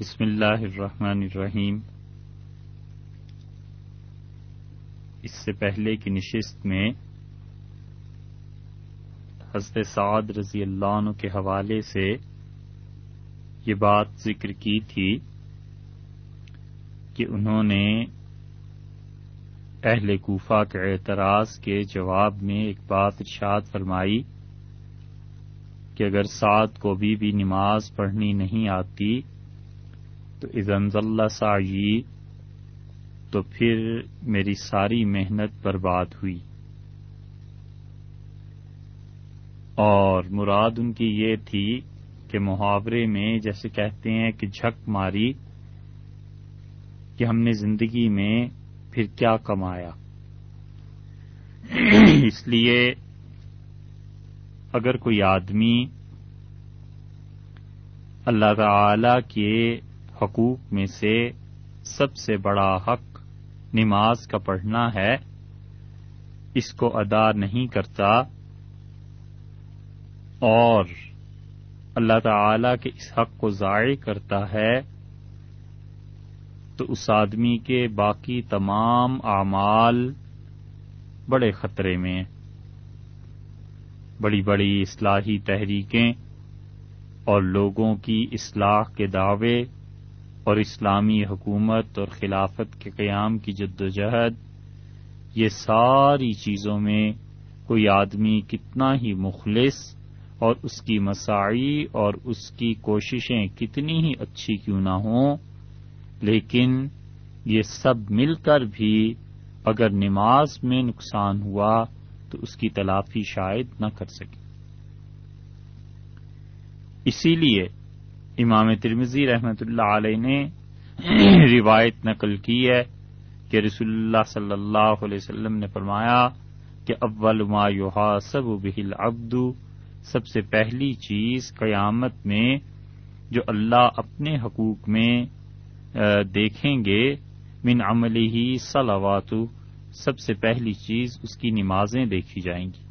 بسم اللہ الرحمن الرحیم۔ اس سے پہلے کی نشست میں حضرت سعد رضی اللہ عنہ کے حوالے سے یہ بات ذکر کی تھی کہ انہوں نے اہل کوفہ کے اعتراض کے جواب میں ایک بات ارشاد فرمائی کہ اگر سعد کو بھی بھی نماز پڑھنی نہیں آتی تو ازنز اللہ سعی، تو پھر میری ساری محنت برباد ہوئی۔ اور مراد ان کی یہ تھی کہ محاورے میں جیسے کہتے ہیں کہ جھک ماری، کہ ہم نے زندگی میں پھر کیا کمایا۔ اس لیے اگر کوئی آدمی اللہ تعالی کے حقوق میں سے سب سے بڑا حق نماز کا پڑھنا ہے، اس کو ادا نہیں کرتا۔ اور اللہ تعالی کے اس حق کو ضائع کرتا ہے، تو اس آدمی کے باقی تمام اعمال بڑے خطرے میں۔ بڑی بڑی اصلاحی تحریکیں اور لوگوں کی اصلاح کے دعوے اور اسلامی حکومت اور خلافت کے قیام کی جد و جہد یہ ساری چیزوں میں کوئی آدمی کتنا ہی مخلص اور اس کی مساعی اور اس کی کوششیں کتنی ہی اچھی کیوں نہ ہوں، لیکن یہ سب مل کر بھی اگر نماز میں نقصان ہوا تو اس کی تلافی شاید نہ کر سکے۔ اسی لیے امام ترمزی رحمت اللہ علیہ نے روایت نقل کی ہے کہ رسول اللہ صلی اللہ علیہ وسلم نے فرمایا کہ اول ما یحاسب به العبد، سب سے پہلی چیز قیامت میں جو اللہ اپنے حقوق میں دیکھیں گے، من عملی ہی صلوات، سب سے پہلی چیز اس کی نمازیں دیکھی جائیں گی۔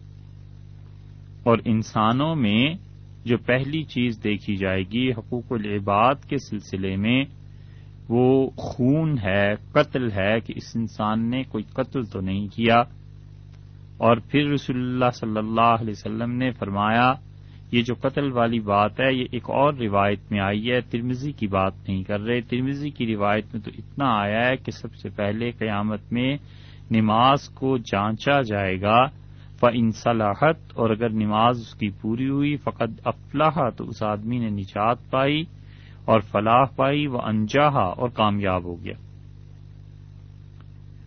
اور انسانوں میں جو پہلی چیز دیکھی جائے گی حقوق العباد کے سلسلے میں، وہ خون ہے، قتل ہے کہ اس انسان نے کوئی قتل تو نہیں کیا۔ اور پھر رسول اللہ صلی اللہ علیہ وسلم نے فرمایا، یہ جو قتل والی بات ہے، یہ ایک اور روایت میں آئی ہے۔ ترمزی کی بات نہیں کر رہے۔ ترمزی کی روایت میں تو اتنا آیا ہے کہ سب سے پہلے قیامت میں نماز کو جانچا جائے گا۔ ف انصلاحت اور اگر نماز اس کی پوری ہوئی فقط افلاح تو اس آدمی نے نجات پائی اور فلاح پائی وہ انجاہا اور کامیاب ہو گیا۔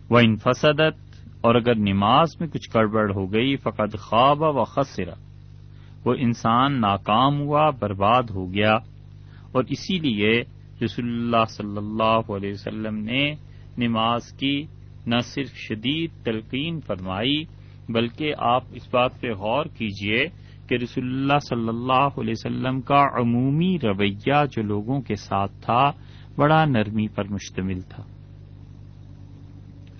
وہ انفسدت اور اگر نماز میں کچھ گڑبڑ ہو گئی فقط خواب و خسرا وہ انسان ناکام ہوا، برباد ہو گیا۔ اور اسی لیے رسول اللہ صلی اللہ علیہ وسلم نے نماز کی نہ صرف شدید تلقین فرمائی بلکہ آپ اس بات پہ غور کیجیے کہ رسول اللہ صلی اللہ علیہ وسلم کا عمومی رویہ جو لوگوں کے ساتھ تھا، بڑا نرمی پر مشتمل تھا۔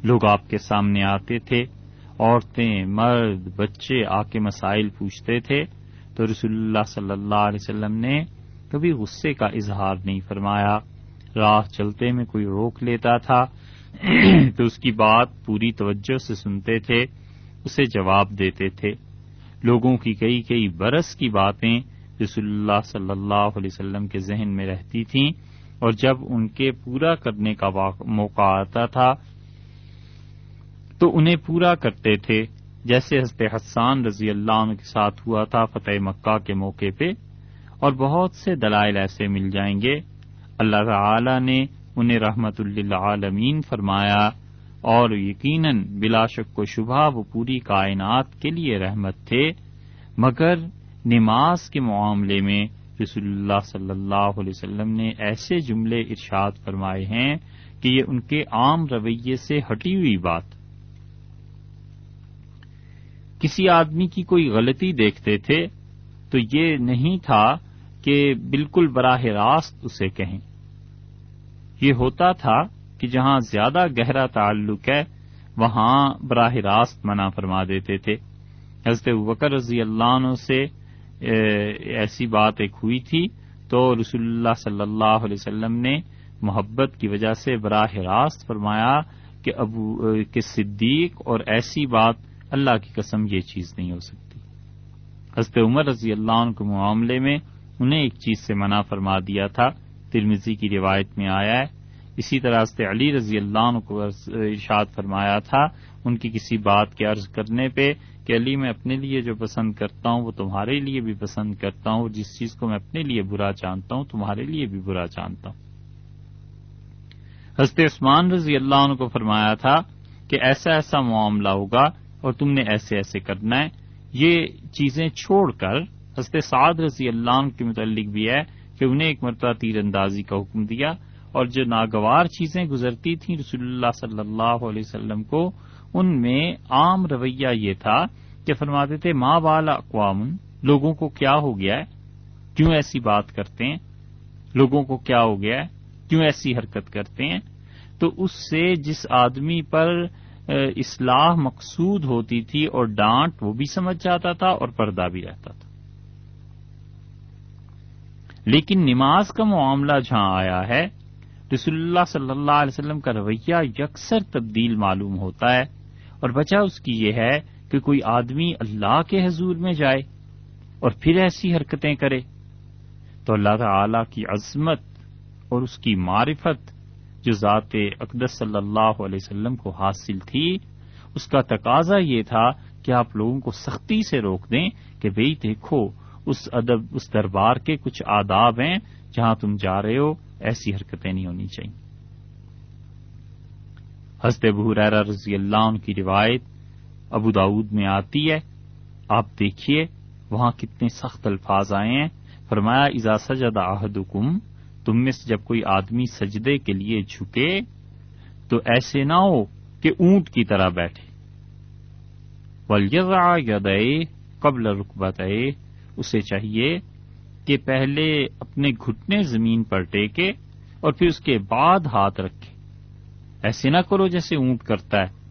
لوگ آپ کے سامنے آتے تھے، عورتیں، مرد، بچے آ کے مسائل پوچھتے تھے، تو رسول اللہ صلی اللہ علیہ وسلم نے کبھی غصے کا اظہار نہیں فرمایا۔ راہ چلتے میں کوئی روک لیتا تھا، تو اس کی بات پوری توجہ سے سنتے تھے۔ اسے جواب دیتے تھے۔ لوگوں کی کئی کئی برس کی باتیں رسول اللہ صلی اللہ علیہ وسلم کے ذہن میں رہتی تھیں اور جب ان کے پورا کرنے کا موقع آتا تھا، تو انہیں پورا کرتے تھے۔ جیسے حضرت حسان رضی اللہ عنہ کے ساتھ ہوا تھا فتح مکہ کے موقع پہ، اور بہت سے دلائل ایسے مل جائیں گے۔ اللہ تعالی نے انہیں رحمت اللہ عالمین فرمایا۔ اور یقیناً بلا شک و شبہ وہ پوری کائنات کے لیے رحمت تھے، مگر نماز کے معاملے میں رسول اللہ صلی اللہ علیہ وسلم نے ایسے جملے ارشاد فرمائے ہیں کہ یہ ان کے عام رویے سے ہٹی ہوئی بات۔ کسی آدمی کی کوئی غلطی دیکھتے تھے تو یہ نہیں تھا کہ بالکل براہ راست اسے کہیں۔ یہ ہوتا تھا کہ جہاں زیادہ گہرا تعلق ہے، وہاں براہ راست منع فرما دیتے تھے۔ حضرت وکر رضی اللہ عنہ سے ایسی بات ایک ہوئی تھی، تو رسول اللہ صلی اللہ علیہ وسلم نے محبت کی وجہ سے براہ راست فرمایا کہ ابو کہ صدیق اور ایسی بات اللہ کی قسم یہ چیز نہیں ہو سکتی۔ حضرت عمر رضی اللہ عنہ کے معاملے میں انہیں ایک چیز سے منع فرما دیا تھا۔ ترمیزی کی روایت میں آیا ہے اسی طرح سے علی رضی اللہ عنہ کو ارشاد فرمایا تھا، ان کی کسی بات کے عرض کرنے پہ کہ علی میں اپنے لیے جو پسند کرتا ہوں وہ تمہارے لیے بھی پسند کرتا ہوں، جس چیز کو میں اپنے لیے برا جانتا ہوں تمہارے لیے بھی برا جانتا ہوں۔ حضرت عثمان رضی اللہ عنہ کو فرمایا تھا کہ ایسا ایسا معاملہ ہوگا اور تم نے ایسے ایسے کرنا ہے۔ یہ چیزیں چھوڑ کر حضرت سعد رضی اللہ عنہ کے متعلق بھی ہے کہ انہیں ایک مرتبہ تیر اندازی کا حکم دیا۔ اور جو ناگوار چیزیں گزرتی تھیں رسول اللہ صلی اللہ علیہ وسلم کو، ان میں عام رویہ یہ تھا کہ فرماتے تھے، ماں والا اقوام، لوگوں کو کیا ہو گیا ہے؟ کیوں ایسی بات کرتے ہیں؟ لوگوں کو کیا ہو گیا ہے؟ کیوں ایسی حرکت کرتے ہیں؟ تو اس سے جس آدمی پر اصلاح مقصود ہوتی تھی اور ڈانٹ، وہ بھی سمجھ جاتا تھا اور پردہ بھی رہتا تھا۔ لیکن نماز کا معاملہ جہاں آیا ہے رسول اللہ صلی اللہ علیہ وسلم کا رویہ یکسر تبدیل معلوم ہوتا ہے اور وجہ اس کی یہ ہے کہ کوئی آدمی اللہ کے حضور میں جائے اور پھر ایسی حرکتیں کرے تو اللہ تعالی کی عظمت اور اس کی معرفت جو ذات اقدس صلی اللہ علیہ وسلم کو حاصل تھی، اس کا تقاضا یہ تھا کہ آپ لوگوں کو سختی سے روک دیں کہ بھئی دیکھو، اس ادب، اس دربار کے کچھ آداب ہیں جہاں تم جا رہے ہو ایسی حرکتیں نہیں ہونی چاہیے۔ حضرت ابو رضی اللہ عنہ کی روایت ابو داود میں آتی ہے۔ آپ دیکھیے وہاں کتنے سخت الفاظ آئے ہیں۔ فرمایا ازا سجد احدکم، تم میں سے جب کوئی آدمی سجدے کے لیے جھکے، تو ایسے نہ ہو کہ اونٹ کی طرح بیٹھے۔ ولیزا یدئے قبل رکبت اسے چاہیے کہ پہلے اپنے گھٹنے زمین پر ٹیکے اور پھر اس کے بعد ہاتھ رکھے۔ ایسے نہ کرو جیسے اونٹ کرتا ہے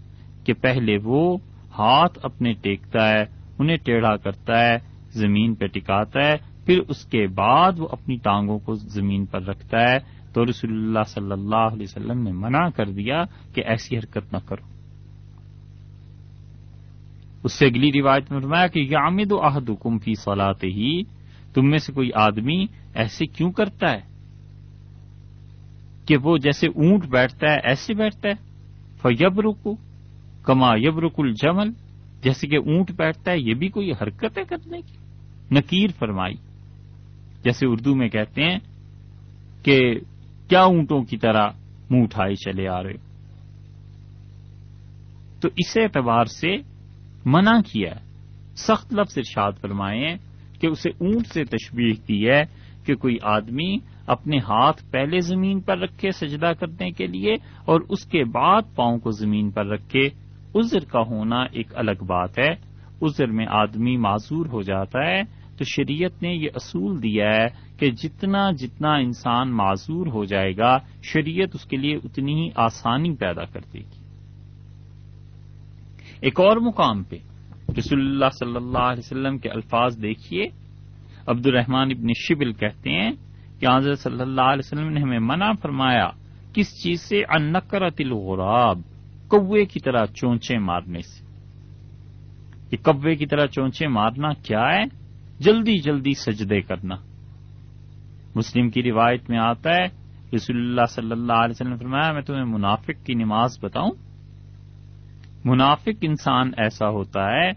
کہ پہلے وہ ہاتھ اپنے ٹیکتا ہے، انہیں ٹیڑھا کرتا ہے، زمین پہ ٹکاتا ہے، پھر اس کے بعد وہ اپنی ٹانگوں کو زمین پر رکھتا ہے۔ تو رسول اللہ صلی اللہ علیہ وسلم نے منع کر دیا کہ ایسی حرکت نہ کرو۔ اس سے اگلی روایت میں فرمایا کہ یامد و عہد حکم فی صلاح ہی تم میں سے کوئی آدمی ایسے کیوں کرتا ہے کہ وہ جیسے اونٹ بیٹھتا ہے ایسے بیٹھتا ہے؟ فیب رکو کما یب رک الجمل، جیسے کہ اونٹ بیٹھتا ہے، یہ بھی کوئی حرکت ہے کرنے کی؟ نکیر فرمائی۔ جیسے اردو میں کہتے ہیں کہ کیا اونٹوں کی طرح منہ اٹھائے چلے آ رہے تو اس اعتبار سے منع کیا ہے۔ سخت لفظ ارشاد فرمائے ہیں کہ اسے اونٹ سے تشبیح کی ہے کہ کوئی آدمی اپنے ہاتھ پہلے زمین پر رکھے سجدہ کرنے کے لیے اور اس کے بعد پاؤں کو زمین پر رکھے، عذر کا ہونا ایک الگ بات ہے۔ عذر میں آدمی معذور ہو جاتا ہے۔ تو شریعت نے یہ اصول دیا ہے کہ جتنا جتنا انسان معذور ہو جائے گا، شریعت اس کے لیے اتنی ہی آسانی پیدا کر دے گی۔ ایک اور مقام پہ رسول اللہ صلی اللہ علیہ وسلم کے الفاظ دیکھیے۔ عبد الرحمان ابن شبل کہتے ہیں کہ حضرت صلی اللہ علیہ وسلم نے ہمیں منع فرمایا، کس چیز سے؟ انکرت الغراب کوے کی طرح چونچے مارنے سے۔ یہ کوے کی طرح چونچے مارنا کیا ہے؟ جلدی جلدی سجدے کرنا۔ مسلم کی روایت میں آتا ہے، رسول اللہ صلی اللہ علیہ وسلم نے فرمایا، میں تمہیں منافق کی نماز بتاؤں منافق انسان ایسا ہوتا ہے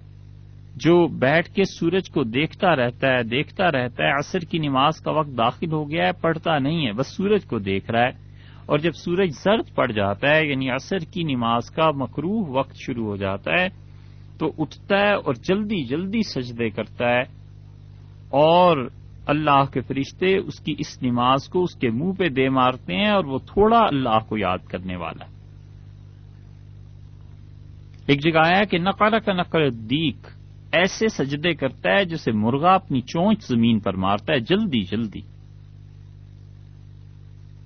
جو بیٹھ کے سورج کو دیکھتا رہتا ہے، دیکھتا رہتا ہے، عصر کی نماز کا وقت داخل ہو گیا ہے، پڑھتا نہیں ہے، بس سورج کو دیکھ رہا ہے۔ اور جب سورج زرد پڑ جاتا ہے یعنی عصر کی نماز کا مکروح وقت شروع ہو جاتا ہے، تو اٹھتا ہے اور جلدی جلدی سجدے کرتا ہے۔ اور اللہ کے فرشتے اس کی اس نماز کو اس کے منہ پہ دے مارتے ہیں اور وہ تھوڑا اللہ کو یاد کرنے والا ہے۔ ایک جگہ آیا کہ نقل کا نقل دیکھ ایسے سجدے کرتا ہے جسے مرغا اپنی چونچ زمین پر مارتا ہے، جلدی جلدی۔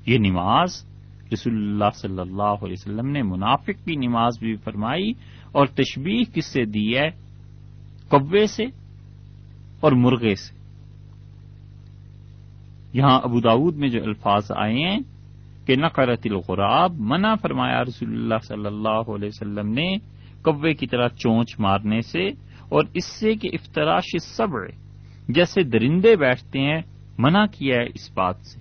یہ نماز رسول اللہ صلی اللہ علیہ وسلم نے منافق کی نماز بھی فرمائی اور تشبیح کس سے دی ہے؟ کوے سے اور مرغے سے۔ یہاں ابو داود میں جو الفاظ آئے ہیں کہ نقرت الغراب، منع فرمایا رسول اللہ صلی اللہ علیہ وسلم نے کوے کی طرح چونچ مارنے سے اور اس سے کہ افطراش صبر جیسے درندے بیٹھتے ہیں، منع کیا ہے اس بات سے۔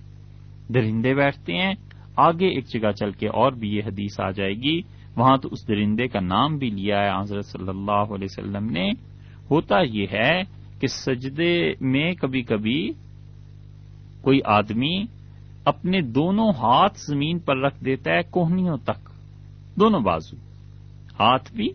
درندے بیٹھتے ہیں، آگے ایک جگہ چل کے اور بھی یہ حدیث آ جائے گی۔ وہاں تو اس درندے کا نام بھی لیا ہے، حضرت صلی اللہ علیہ وسلم نے۔ ہوتا یہ ہے کہ سجدے میں کبھی کبھی کوئی آدمی اپنے دونوں ہاتھ زمین پر رکھ دیتا ہے، کوہنیوں تک، دونوں بازو۔ ہاتھ بھی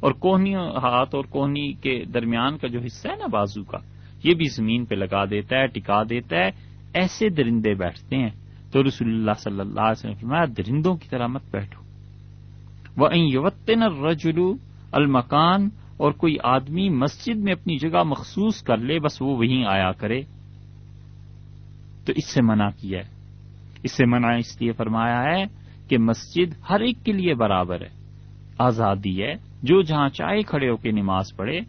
اور کوہنی ہاتھ اور کوہنی کے درمیان کا جو حصہ ہے نا بازو کا، یہ بھی زمین پہ لگا دیتا ہے، ٹکا دیتا ہے، ایسے درندے بیٹھتے ہیں۔ تو رسول اللہ صلی اللہ علیہ وسلم فرمایا، درندوں کی طرح مت بیٹھو۔ وہ یوتن رجلو المکان اور کوئی آدمی مسجد میں اپنی جگہ مخصوص کر لے، بس وہ وہیں آیا کرے۔ تو اس سے منع کیا ہے۔ اس سے منع اس لیے فرمایا ہے کہ مسجد ہر ایک کے لیے برابر ہے۔ آزادی ہے۔ جو جہاں چاہے کھڑے ہو کے نماز پڑھے۔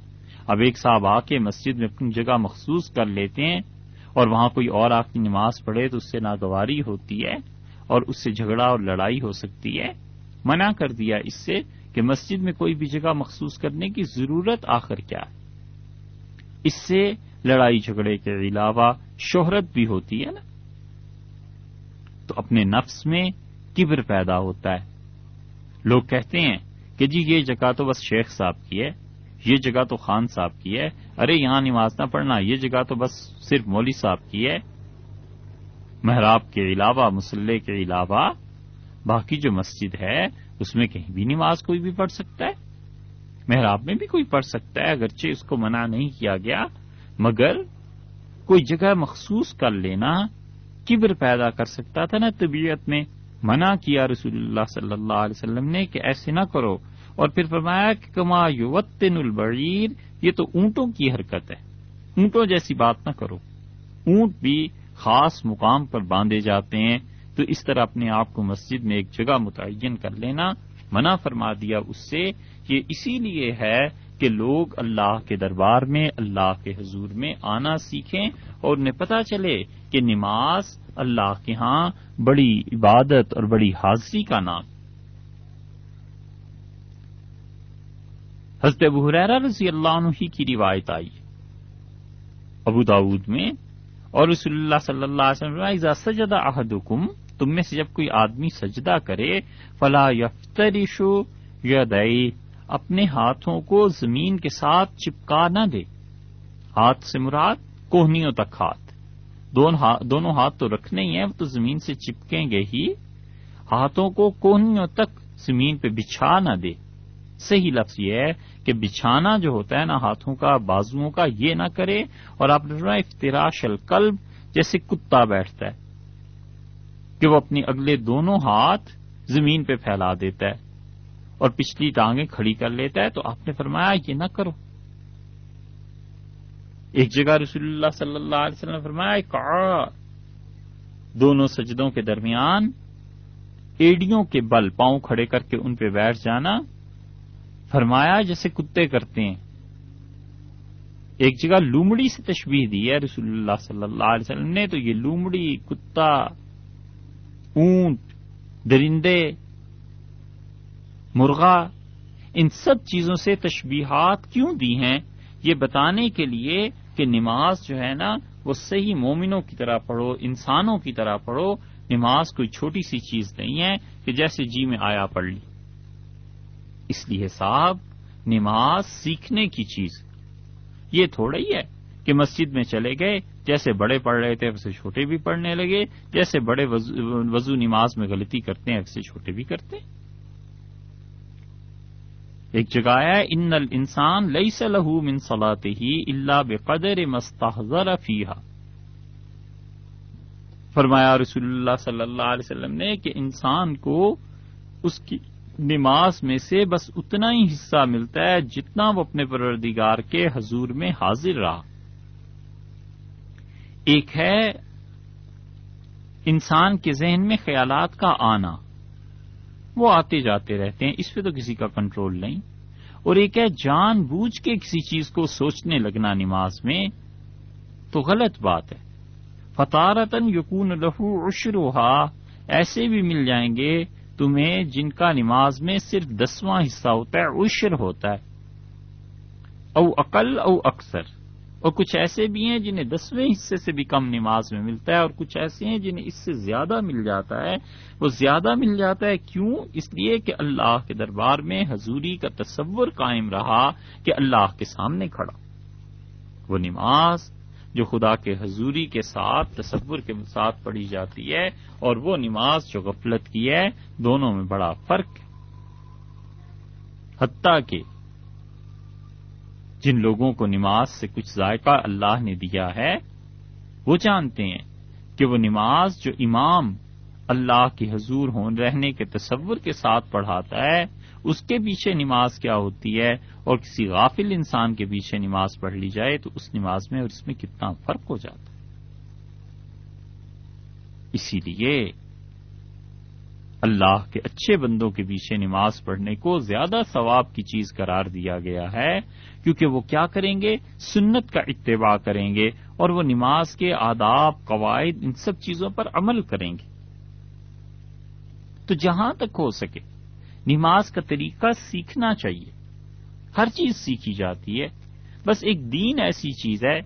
اب ایک صاحب آ کے مسجد میں اپنی جگہ مخصوص کر لیتے ہیں اور وہاں کوئی اور آ کی نماز پڑھے تو اس سے ناگواری ہوتی ہے اور اس سے جھگڑا اور لڑائی ہو سکتی ہے۔ منع کر دیا اس سے کہ مسجد میں کوئی بھی جگہ مخصوص کرنے کی ضرورت آخر کیا ہے۔ اس سے لڑائی جھگڑے کے علاوہ شہرت بھی ہوتی ہے نا۔ تو اپنے نفس میں کبر پیدا ہوتا ہے۔ لوگ کہتے ہیں کہ جی یہ جگہ تو بس شیخ صاحب کی ہے، یہ جگہ تو خان صاحب کی ہے، ارے یہاں نماز نہ پڑھنا، یہ جگہ تو بس صرف مولوی صاحب کی ہے۔ محراب کے علاوہ، مسلح کے علاوہ باقی جو مسجد ہے، اس میں کہیں بھی نماز کوئی بھی پڑھ سکتا ہے۔ محراب میں بھی کوئی پڑھ سکتا ہے، اگرچہ اس کو منع نہیں کیا گیا، مگر کوئی جگہ مخصوص کر لینا، کبر پیدا کر سکتا تھا نا طبیعت میں۔ منع کیا رسول اللہ صلی اللہ علیہ وسلم نے کہ ایسے نہ کرو۔ اور پھر فرمایا کہ کما یوتن البعیر، یہ تو اونٹوں کی حرکت ہے۔ اونٹوں جیسی بات نہ کرو۔ اونٹ بھی خاص مقام پر باندھے جاتے ہیں۔ تو اس طرح اپنے آپ کو مسجد میں ایک جگہ متعین کر لینا، منع فرما دیا اس سے یہ اسی لیے ہے کہ لوگ اللہ کے دربار میں، اللہ کے حضور میں آنا سیکھیں اور انہیں پتہ چلے کہ نماز اللہ کے ہاں بڑی عبادت اور بڑی حاضری کا نام۔ حضرت ابو حریرہ رضی اللہ عنہ کی روایت آئی۔ ابو داود میں اور رسول اللہ صلی اللہ علیہ وسلم احدکم، تم میں سے جب کوئی آدمی سجدہ کرے، فلا یفترشو یدئی اپنے ہاتھوں کو زمین کے ساتھ چپکا نہ دے۔ ہاتھ سے مراد کوہنیوں تک ہاتھ۔ دونوں ہاتھ تو رکھنے ہی ہیں، وہ تو زمین سے چپکیں گے ہی۔ ہاتھوں کو کوہنیوں تک زمین پہ بچھا نہ دے۔ صحیح لفظ یہ ہے کہ بچھانا جو ہوتا ہے نا، ہاتھوں کا، بازوؤں کا، یہ نہ کرے۔ اور آپ نے افطراش القلب جیسے کتا بیٹھتا ہے۔ کہ وہ اپنی اگلے دونوں ہاتھ زمین پہ پھیلا دیتا ہے۔ اور پچھلی ٹانگیں کھڑی کر لیتا ہے۔ تو آپ نے فرمایا، یہ نہ کرو۔ ایک جگہ رسول اللہ صلی اللہ علیہ وسلم نے فرمایا دونوں سجدوں کے درمیان ایڈیوں کے بل پاؤں کھڑے کر کے ان پہ بیٹھ جانا۔ فرمایا، جیسے کتے کرتے ہیں۔ ایک جگہ لومڑی سے تشبیح دی ہے رسول اللہ صلی اللہ علیہ وسلم نے، تو یہ لومڑی، کتا، اونٹ، درندے، مرغا، ان سب چیزوں سے تشبیہات کیوں دی ہیں؟ یہ بتانے کے لیے کہ نماز جو ہے نا، وہ صحیح مومنوں کی طرح پڑھو، انسانوں کی طرح پڑھو، نماز کوئی چھوٹی سی چیز نہیں ہے کہ جیسے جی میں آیا پڑھ لی۔ اس لیے صاحب، نماز سیکھنے کی چیز۔ یہ تھوڑا ہی ہے کہ مسجد میں چلے گئے، جیسے بڑے پڑھ رہے تھے ویسے چھوٹے بھی پڑھنے لگے، جیسے بڑے وضو نماز میں غلطی کرتے ہیں ویسے چھوٹے بھی کرتے ہیں۔ ایک جگہ ہے، ان انسان لئی سلح من صلاح ہی اللہ بے قدر مستحضر فیحا فرمایا رسول اللہ صلی اللہ علیہ وسلم نے کہ انسان کو اس کی نماز میں سے بس اتنا ہی حصہ ملتا ہے جتنا وہ اپنے پروردگار کے حضور میں حاضر رہا۔ ایک ہے انسان کے ذہن میں خیالات کا آنا۔ وہ آتے جاتے رہتے ہیں۔ اس پہ تو کسی کا کنٹرول نہیں۔ اور ایک ہے جان بوجھ کے کسی چیز کو سوچنے لگنا نماز میں، تو غلط بات ہے۔ فطارتن یقون لہو عشروہا ایسے بھی مل جائیں گے تمہیں جن کا نماز میں صرف دسواں حصہ ہوتا ہے، عشر ہوتا ہے۔ او عقل او اکثر۔ اور کچھ ایسے بھی ہیں جنہیں دسویں حصے سے بھی کم نماز میں ملتا ہے اور کچھ ایسے ہیں جنہیں اس سے زیادہ مل جاتا ہے۔ وہ زیادہ مل جاتا ہے کیوں؟ اس لیے کہ اللہ کے دربار میں حضوری کا تصور قائم رہا کہ اللہ کے سامنے کھڑا۔ وہ نماز جو خدا کے حضوری کے ساتھ تصور کے ساتھ پڑھی جاتی ہے اور وہ نماز جو غفلت کی ہے، دونوں میں بڑا فرق ہے۔ حتیٰ کہ جن لوگوں کو نماز سے کچھ ذائقہ اللہ نے دیا ہے، وہ جانتے ہیں کہ وہ نماز جو امام اللہ کی حضور ہون رہنے کے تصور کے ساتھ پڑھاتا ہے، اس کے پیچھے نماز کیا ہوتی ہے؟ اور کسی غافل انسان کے پیچھے نماز پڑھ لی جائے تو اس نماز میں اور اس میں کتنا فرق ہو جاتا ہے؟ اسی لیے اللہ کے اچھے بندوں کے پیچھے نماز پڑھنے کو زیادہ ثواب کی چیز قرار دیا گیا ہے، کیونکہ وہ کیا کریں گے؟ سنت کا اتباع کریں گے اور وہ نماز کے آداب، قواعد، ان سب چیزوں پر عمل کریں گے۔ تو جہاں تک ہو سکے، نماز کا طریقہ سیکھنا چاہیے۔ ہر چیز سیکھی جاتی ہے۔ بس ایک دین ایسی چیز ہے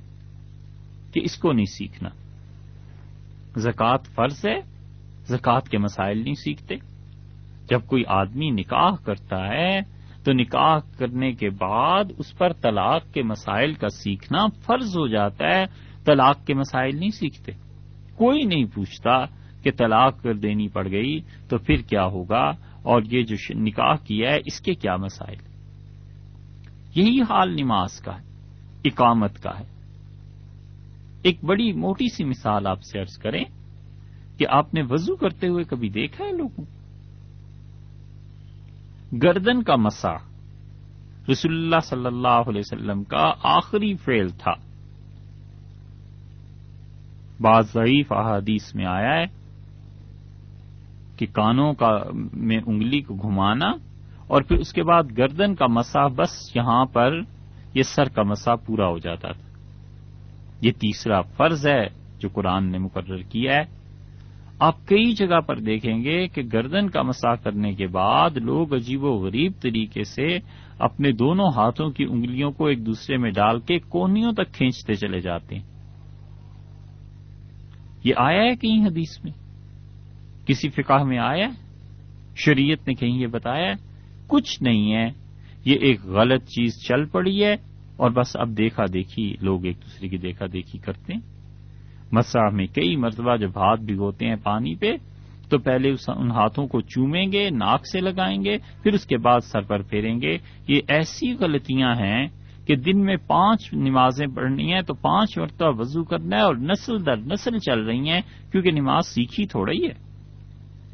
کہ اس کو نہیں سیکھنا۔ زکوٰۃ فرض ہے زکوٰۃ کے مسائل نہیں سیکھتے۔ جب کوئی آدمی نکاح کرتا ہے، تو نکاح کرنے کے بعد اس پر طلاق کے مسائل کا سیکھنا فرض ہو جاتا ہے۔ طلاق کے مسائل نہیں سیکھتے۔ کوئی نہیں پوچھتا کہ طلاق کر دینی پڑ گئی تو پھر کیا ہوگا اور یہ جو نکاح کیا ہے، اس کے کیا مسائل؟ یہی حال نماز کا ہے، اقامت کا ہے۔ ایک بڑی موٹی سی مثال آپ سے ارض کریں۔ کہ آپ نے وضو کرتے ہوئے کبھی دیکھا ہے لوگوں؟ گردن کا مسا، رسول اللہ صلی اللہ علیہ وسلم کا آخری فعل تھا۔ بعض ضعیف احادیث میں آیا ہے کہ کانوں کا میں انگلی کو گھمانا اور پھر اس کے بعد گردن کا مسا بس یہاں پر یہ سر کا مسا پورا ہو جاتا تھا۔ یہ تیسرا فرض ہے جو قرآن نے مقرر کیا ہے۔ آپ کئی جگہ پر دیکھیں گے کہ گردن کا مسا کرنے کے بعد لوگ عجیب و غریب طریقے سے اپنے دونوں ہاتھوں کی انگلیوں کو ایک دوسرے میں ڈال کے کونیوں تک کھینچتے چلے جاتے ہیں۔ یہ آیا ہے کہیں حدیث میں؟ کسی فقہ میں آیا شریعت نے کہیں یہ بتایا کچھ نہیں ہے۔ یہ ایک غلط چیز چل پڑی ہے اور بس اب دیکھا دیکھی، لوگ ایک دوسرے کی دیکھا دیکھی کرتے ہیں۔ مساح میں کئی مرتبہ جب ہاتھ بھگوتے ہیں پانی پہ، تو پہلے ان ہاتھوں کو چومیں گے، ناک سے لگائیں گے، پھر اس کے بعد سر پر پھیریں گے۔ یہ ایسی غلطیاں ہیں کہ دن میں پانچ نمازیں پڑھنی ہیں تو پانچ مرتبہ وضو کرنا ہے اور نسل در نسل چل رہی ہیں کیونکہ نماز سیکھی تھوڑا ہی ہے۔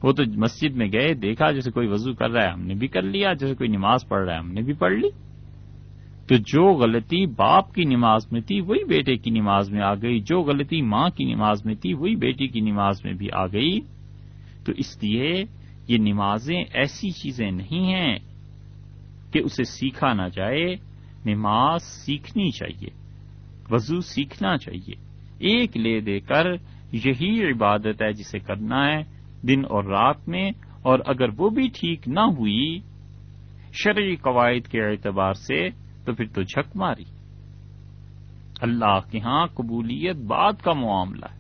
وہ تو مسجد میں گئے، دیکھا جیسے کوئی وضو کر رہا ہے، ہم نے بھی کر لیا، جیسے کوئی نماز پڑھ رہا ہے، ہم نے بھی پڑھ لی۔ تو جو غلطی باپ کی نماز میں تھی، وہی بیٹے کی نماز میں آ گئی۔ جو غلطی ماں کی نماز میں تھی، وہی بیٹی کی نماز میں بھی آ گئی۔ تو اس لیے یہ نمازیں ایسی چیزیں نہیں ہیں کہ اسے سیکھا نہ جائے۔ نماز سیکھنی چاہیے، وضو سیکھنا چاہیے۔ ایک لے دے کر یہی عبادت ہے جسے کرنا ہے دن اور رات میں۔ اور اگر وہ بھی ٹھیک نہ ہوئی، شرعی قواعد کے اعتبار سے تو پھر تو جھک ماری۔ اللہ کے ہاں قبولیت بعد کا معاملہ ہے۔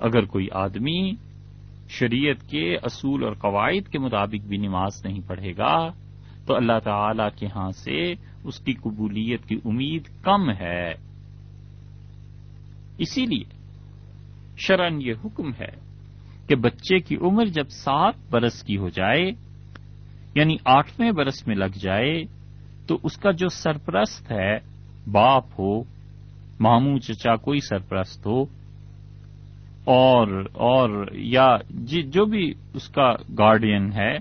اگر کوئی آدمی شریعت کے اصول اور قواعد کے مطابق بھی نماز نہیں پڑھے گا، تو اللہ تعالی کے ہاں سے اس کی قبولیت کی امید کم ہے۔ اسی لیے شرن یہ حکم ہے کہ بچے کی عمر جب سات برس کی ہو جائے یعنی آٹھویں برس میں لگ جائے تو اس کا جو سرپرست ہے، باپ ہو مامو چچا، کوئی سرپرست ہو، اور اور، یا جی جو بھی اس کا گارڈین ہے،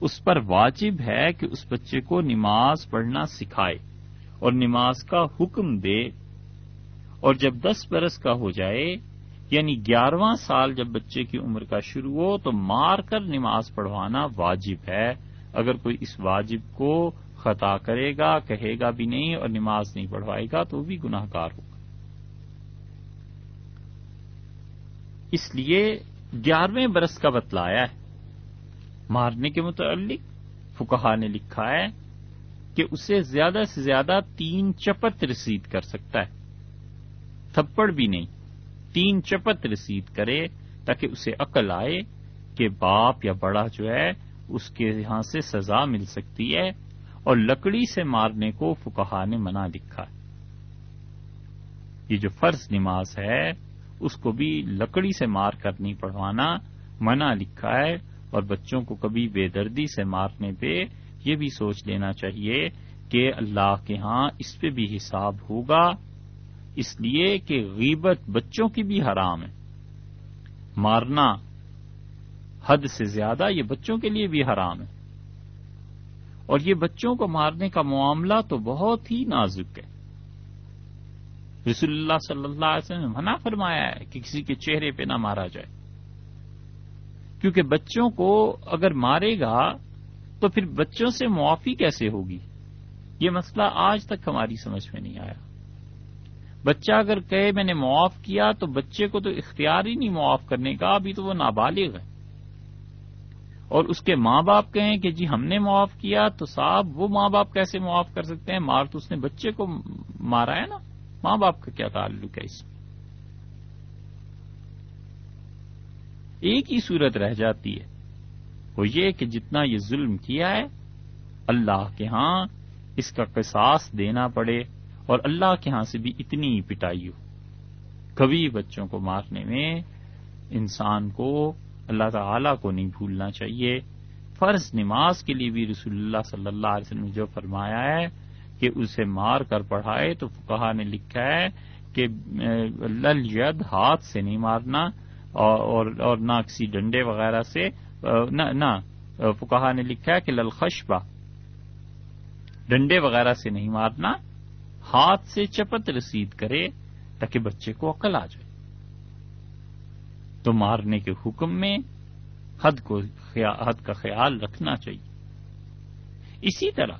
اس پر واجب ہے کہ اس بچے کو نماز پڑھنا سکھائے اور نماز کا حکم دے۔ اور جب دس برس کا ہو جائے یعنی گیارہواں سال جب بچے کی عمر کا شروع ہو، تو مار کر نماز پڑھوانا واجب ہے۔ اگر کوئی اس واجب کو خطا کرے گا، کہے گا بھی نہیں اور نماز نہیں پڑھوائے گا تو بھی گناہ گار ہوگا۔ اس لیے گیارہویں برس کا بتلایا ہے۔ مارنے کے متعلق فکہ نے لکھا ہے کہ اسے زیادہ سے زیادہ تین چپت رسید کر سکتا ہے۔ تھپڑ بھی نہیں، تین چپت رسید کرے تاکہ اسے عقل آئے کہ باپ یا بڑا جو ہے، اس کے یہاں سے سزا مل سکتی ہے۔ اور لکڑی سے مارنے کو فکہ نے منع لکھا ہے۔ یہ جو فرض نماز ہے، اس کو بھی لکڑی سے مار کر نہیں پڑھوانا، منع لکھا ہے اور بچوں کو کبھی بے دردی سے مارنے پہ یہ بھی سوچ لینا چاہیے کہ اللہ کے ہاں اس پہ بھی حساب ہوگا۔ اس لیے کہ غیبت بچوں کی بھی حرام ہے۔ مارنا حد سے زیادہ یہ بچوں کے لیے بھی حرام ہے۔ اور یہ بچوں کو مارنے کا معاملہ تو بہت ہی نازک ہے۔ رسول اللہ صلی اللہ علیہ وسلم نے منع فرمایا ہے کہ کسی کے چہرے پہ نہ مارا جائے۔ کیونکہ بچوں کو اگر مارے گا تو پھر بچوں سے معافی کیسے ہوگی؟ یہ مسئلہ آج تک ہماری سمجھ میں نہیں آیا۔ بچہ اگر کہے میں نے معاف کیا تو بچے کو تو اختیار ہی نہیں معاف کرنے کا، ابھی تو وہ نابالغ ہے۔ اور اس کے ماں باپ کہیں کہ جی ہم نے معاف کیا تو صاحب وہ ماں باپ کیسے معاف کر سکتے ہیں؟ مار تو اس نے بچے کو مارا ہے نا؟ ماں باپ کا کیا تعلق ہے اس میں؟ ایک ہی صورت رہ جاتی ہے۔ وہ یہ کہ جتنا یہ ظلم کیا ہے، اللہ کے ہاں اس کا قصاص دینا پڑے اور اللہ کے ہاں سے بھی اتنی ہی پٹائی ہو۔ کبھی بچوں کو مارنے میں انسان کو اللہ تعالی کو نہیں بھولنا چاہیے۔ فرض نماز کے لیے بھی رسول اللہ صلی اللہ علیہ وسلم نے جو فرمایا ہے کہ اسے مار کر پڑھائے، تو کہا نے لکھا ہے کہ لل ید ہاتھ سے نہیں مارنا اور اور نہ کسی ڈنڈے وغیرہ سے نہ فکہ نے لکھا ہے کہ للخشبہ ڈنڈے وغیرہ سے نہیں مارنا، ہاتھ سے چپت رسید کرے تاکہ بچے کو عقل آ جائے۔ تو مارنے کے حکم میں حد کو حد کا خیال رکھنا چاہیے۔ اسی طرح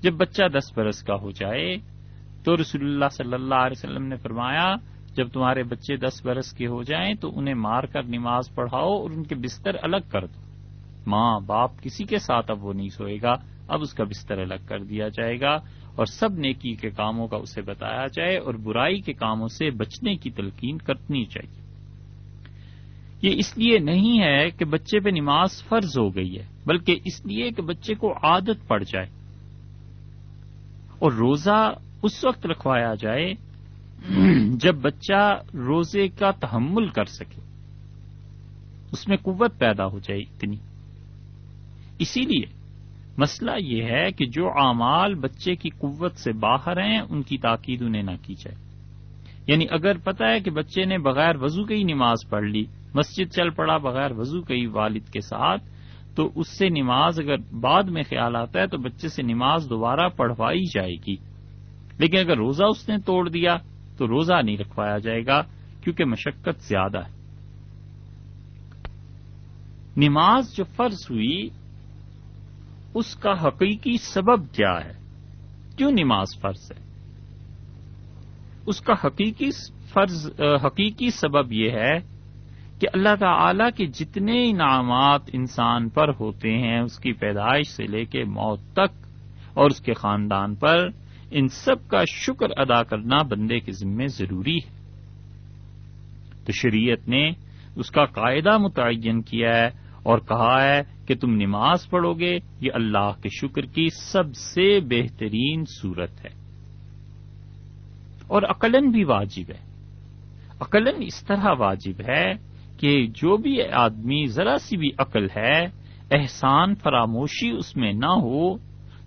جب بچہ دس برس کا ہو جائے تو رسول اللہ صلی اللہ علیہ وسلم نے فرمایا، جب تمہارے بچے دس برس کے ہو جائیں تو انہیں مار کر نماز پڑھاؤ اور ان کے بستر الگ کر دو۔ ماں باپ کسی کے ساتھ اب وہ نہیں سوئے گا، اب اس کا بستر الگ کر دیا جائے گا اور سب نیکی کے کاموں کا اسے بتایا جائے اور برائی کے کاموں سے بچنے کی تلقین کرنی چاہیے۔ یہ اس لیے نہیں ہے کہ بچے پہ نماز فرض ہو گئی ہے، بلکہ اس لیے کہ بچے کو عادت پڑ جائے۔ اور روزہ اس وقت رکھوایا جائے جب بچہ روزے کا تحمل کر سکے۔ اس میں قوت پیدا ہو جائے اتنی۔ اسی لیے مسئلہ یہ ہے کہ جو اعمال بچے کی قوت سے باہر ہیں، ان کی تاکید انہیں نہ کی جائے۔ یعنی اگر پتا ہے کہ بچے نے بغیر وضو کی نماز پڑھ لی مسجد چل پڑا بغیر وضو کی والد کے ساتھ، تو اس سے نماز اگر بعد میں خیال آتا ہے تو بچے سے نماز دوبارہ پڑھوائی جائے گی۔ لیکن اگر روزہ اس نے توڑ دیا تو روزہ نہیں رکھوایا جائے گا کیونکہ مشقت زیادہ ہے۔ نماز جو فرض ہوئی، اس کا حقیقی سبب کیا ہے؟ کیوں نماز فرض ہے؟ اس کا حقیقی فرض، حقیقی سبب یہ ہے کہ اللہ تعالی کے جتنے انعامات انسان پر ہوتے ہیں، اس کی پیدائش سے لے کے موت تک اور اس کے خاندان پر، ان سب کا شکر ادا کرنا بندے کے ذمے ضروری ہے۔ تو شریعت نے اس کا قاعدہ متعین کیا ہے اور کہا ہے کہ تم نماز پڑھو گے، یہ اللہ کے شکر کی سب سے بہترین صورت ہے۔ اور عقلن بھی واجب ہے۔ عقلن اس طرح واجب ہے کہ جو بھی آدمی ذرا سی بھی عقل ہے، احسان فراموشی اس میں نہ ہو،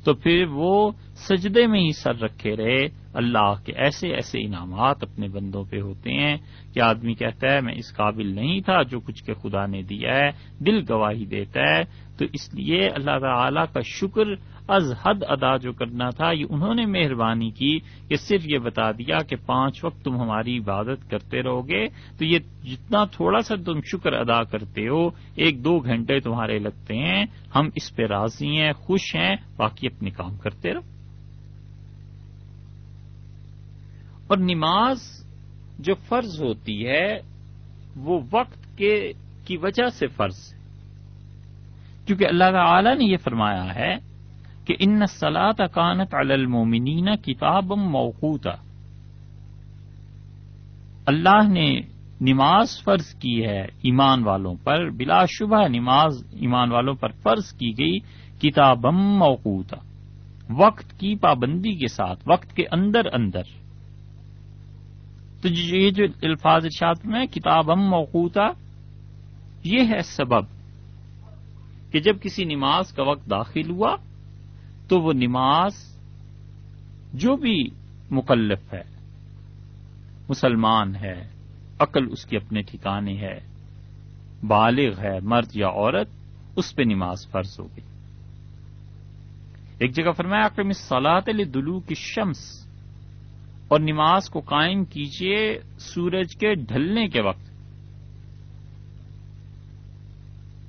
تو پھر وہ سجدے میں ہی سر رکھے رہے۔ اللہ کے ایسے ایسے انعامات اپنے بندوں پہ ہوتے ہیں کہ آدمی کہتا ہے، میں اس قابل نہیں تھا، جو کچھ کے خدا نے دیا ہے، دل گواہی دیتا ہے۔ تو اس لیے اللہ تعالی کا شکر از حد ادا جو کرنا تھا، یہ انہوں نے مہربانی کی کہ صرف یہ بتا دیا کہ پانچ وقت تم ہماری عبادت کرتے رہو گے، تو یہ جتنا تھوڑا سا تم شکر ادا کرتے ہو، ایک دو گھنٹے تمہارے لگتے ہیں، ہم اس پہ راضی ہیں، خوش ہیں، باقی اپنے کام کرتے رہو۔ اور نماز جو فرض ہوتی ہے، وہ وقت کے، کی وجہ سے فرض ہے۔ کیونکہ اللہ تعالی نے یہ فرمایا ہے کہ ان سلاط اکانت المومنین کتاب موقوتا۔ اللہ نے نماز فرض کی ہے ایمان والوں پر، بلا شبہ نماز ایمان والوں پر فرض کی گئی کتابم موقوتا۔ وقت کی پابندی کے ساتھ، وقت کے اندر اندر۔ تو جی، یہ جو الفاظ ارشاد میں کتابم موقوتا، یہ ہے سبب کہ جب کسی نماز کا وقت داخل ہوا تو وہ نماز جو بھی مکلف ہے، مسلمان ہے، عقل اس کی اپنے ٹھکانے ہے، بالغ ہے، مرد یا عورت، اس پہ نماز فرض ہو گئی۔ ایک جگہ فرمایا اکرم سلاط دلو کی شمس اور نماز کو قائم کیجیے سورج کے ڈھلنے کے وقت۔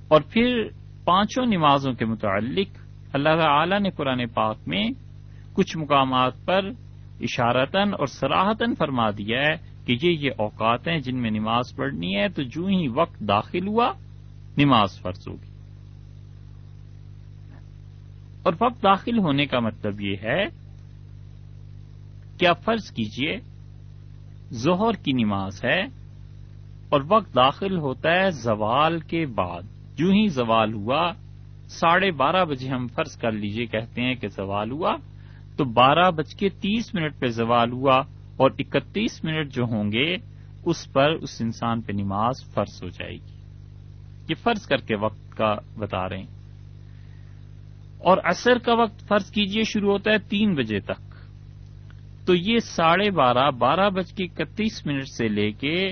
اور پھر پانچوں نمازوں کے متعلق اللہ تعالی نے قرآن پاک میں کچھ مقامات پر اشارتاً اور سراہتاً فرما دیا ہے کہ یہ یہ اوقات ہیں جن میں نماز پڑھنی ہے تو جو ہی وقت داخل ہوا، نماز فرض ہوگی۔ اور وقت داخل ہونے کا مطلب یہ ہے کہ آپ فرض کیجیے، ظہر کی نماز ہے اور وقت داخل ہوتا ہے زوال کے بعد۔ جو ہی زوال ہوا ساڑھے بارہ بجے ہم فرض کر لیجیے، کہتے ہیں کہ زوال ہوا، تو بارہ بج کے تیس منٹ پہ زوال ہوا اور اکتیس منٹ جو ہوں گے، اس پر اس انسان پہ نماز فرض ہو جائے گی۔ یہ فرض کر کے وقت کا بتا رہے ہیں۔ اور عصر کا وقت فرض کیجیے، شروع ہوتا ہے تین بجے تک۔ تو یہ ساڑھے بارہ بارہ بج کے اکتیس منٹ سے لے کے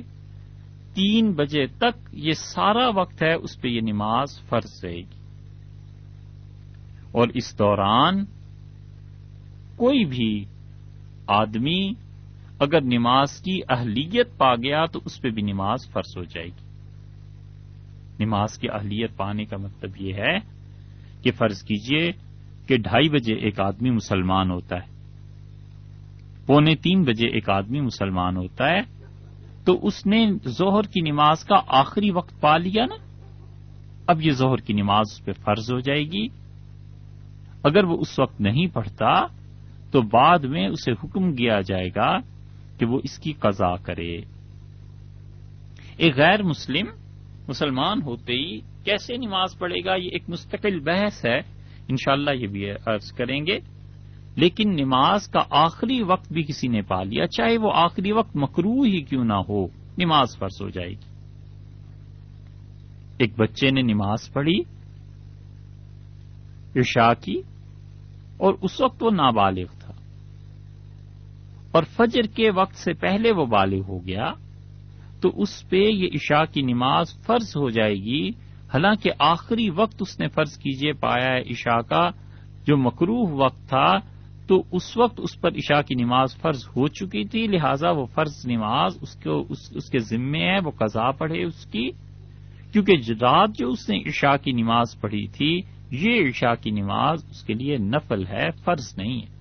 تین بجے تک یہ سارا وقت ہے، اس پہ یہ نماز فرض رہے گی۔ اور اس دوران کوئی بھی آدمی اگر نماز کی اہلیت پا گیا تو اس پہ بھی نماز فرض ہو جائے گی۔ نماز کی اہلیت پانے کا مطلب یہ ہے کہ فرض کیجیے کہ ڈھائی بجے ایک آدمی مسلمان ہوتا ہے۔ پونے تین بجے ایک آدمی مسلمان ہوتا ہے۔ تو اس نے ظہر کی نماز کا آخری وقت پا لیا نا۔ اب یہ ظہر کی نماز اس پہ فرض ہو جائے گی۔ اگر وہ اس وقت نہیں پڑھتا تو بعد میں اسے حکم کیا جائے گا کہ وہ اس کی قضا کرے۔ ایک غیر مسلم مسلمان ہوتے ہی کیسے نماز پڑھے گا؟ یہ ایک مستقل بحث ہے۔ انشاءاللہ یہ بھی عرض کریں گے۔ لیکن نماز کا آخری وقت بھی کسی نے پا لیا، چاہے وہ آخری وقت مکرو ہی کیوں نہ ہو، نماز فرض ہو جائے گی۔ ایک بچے نے نماز پڑھی، عشاء کی اور اس وقت وہ نابالغ تھا۔ اور فجر کے وقت سے پہلے وہ بالغ ہو گیا تو اس پہ یہ عشاء کی نماز فرض ہو جائے گی۔ حالانکہ آخری وقت اس نے فرض کیجیے پایا ہے عشاء کا جو مکروح وقت تھا تو اس وقت اس پر عشاء کی نماز فرض ہو چکی تھی لہذا وہ فرض نماز اس کو اس, اس کے ذمے ہے وہ قضا پڑھے اس کی۔ کیونکہ رات جو اس نے عشاء کی نماز پڑھی تھی یہ عشاء کی نماز اس کے لیے نفل ہے، فرض نہیں ہے۔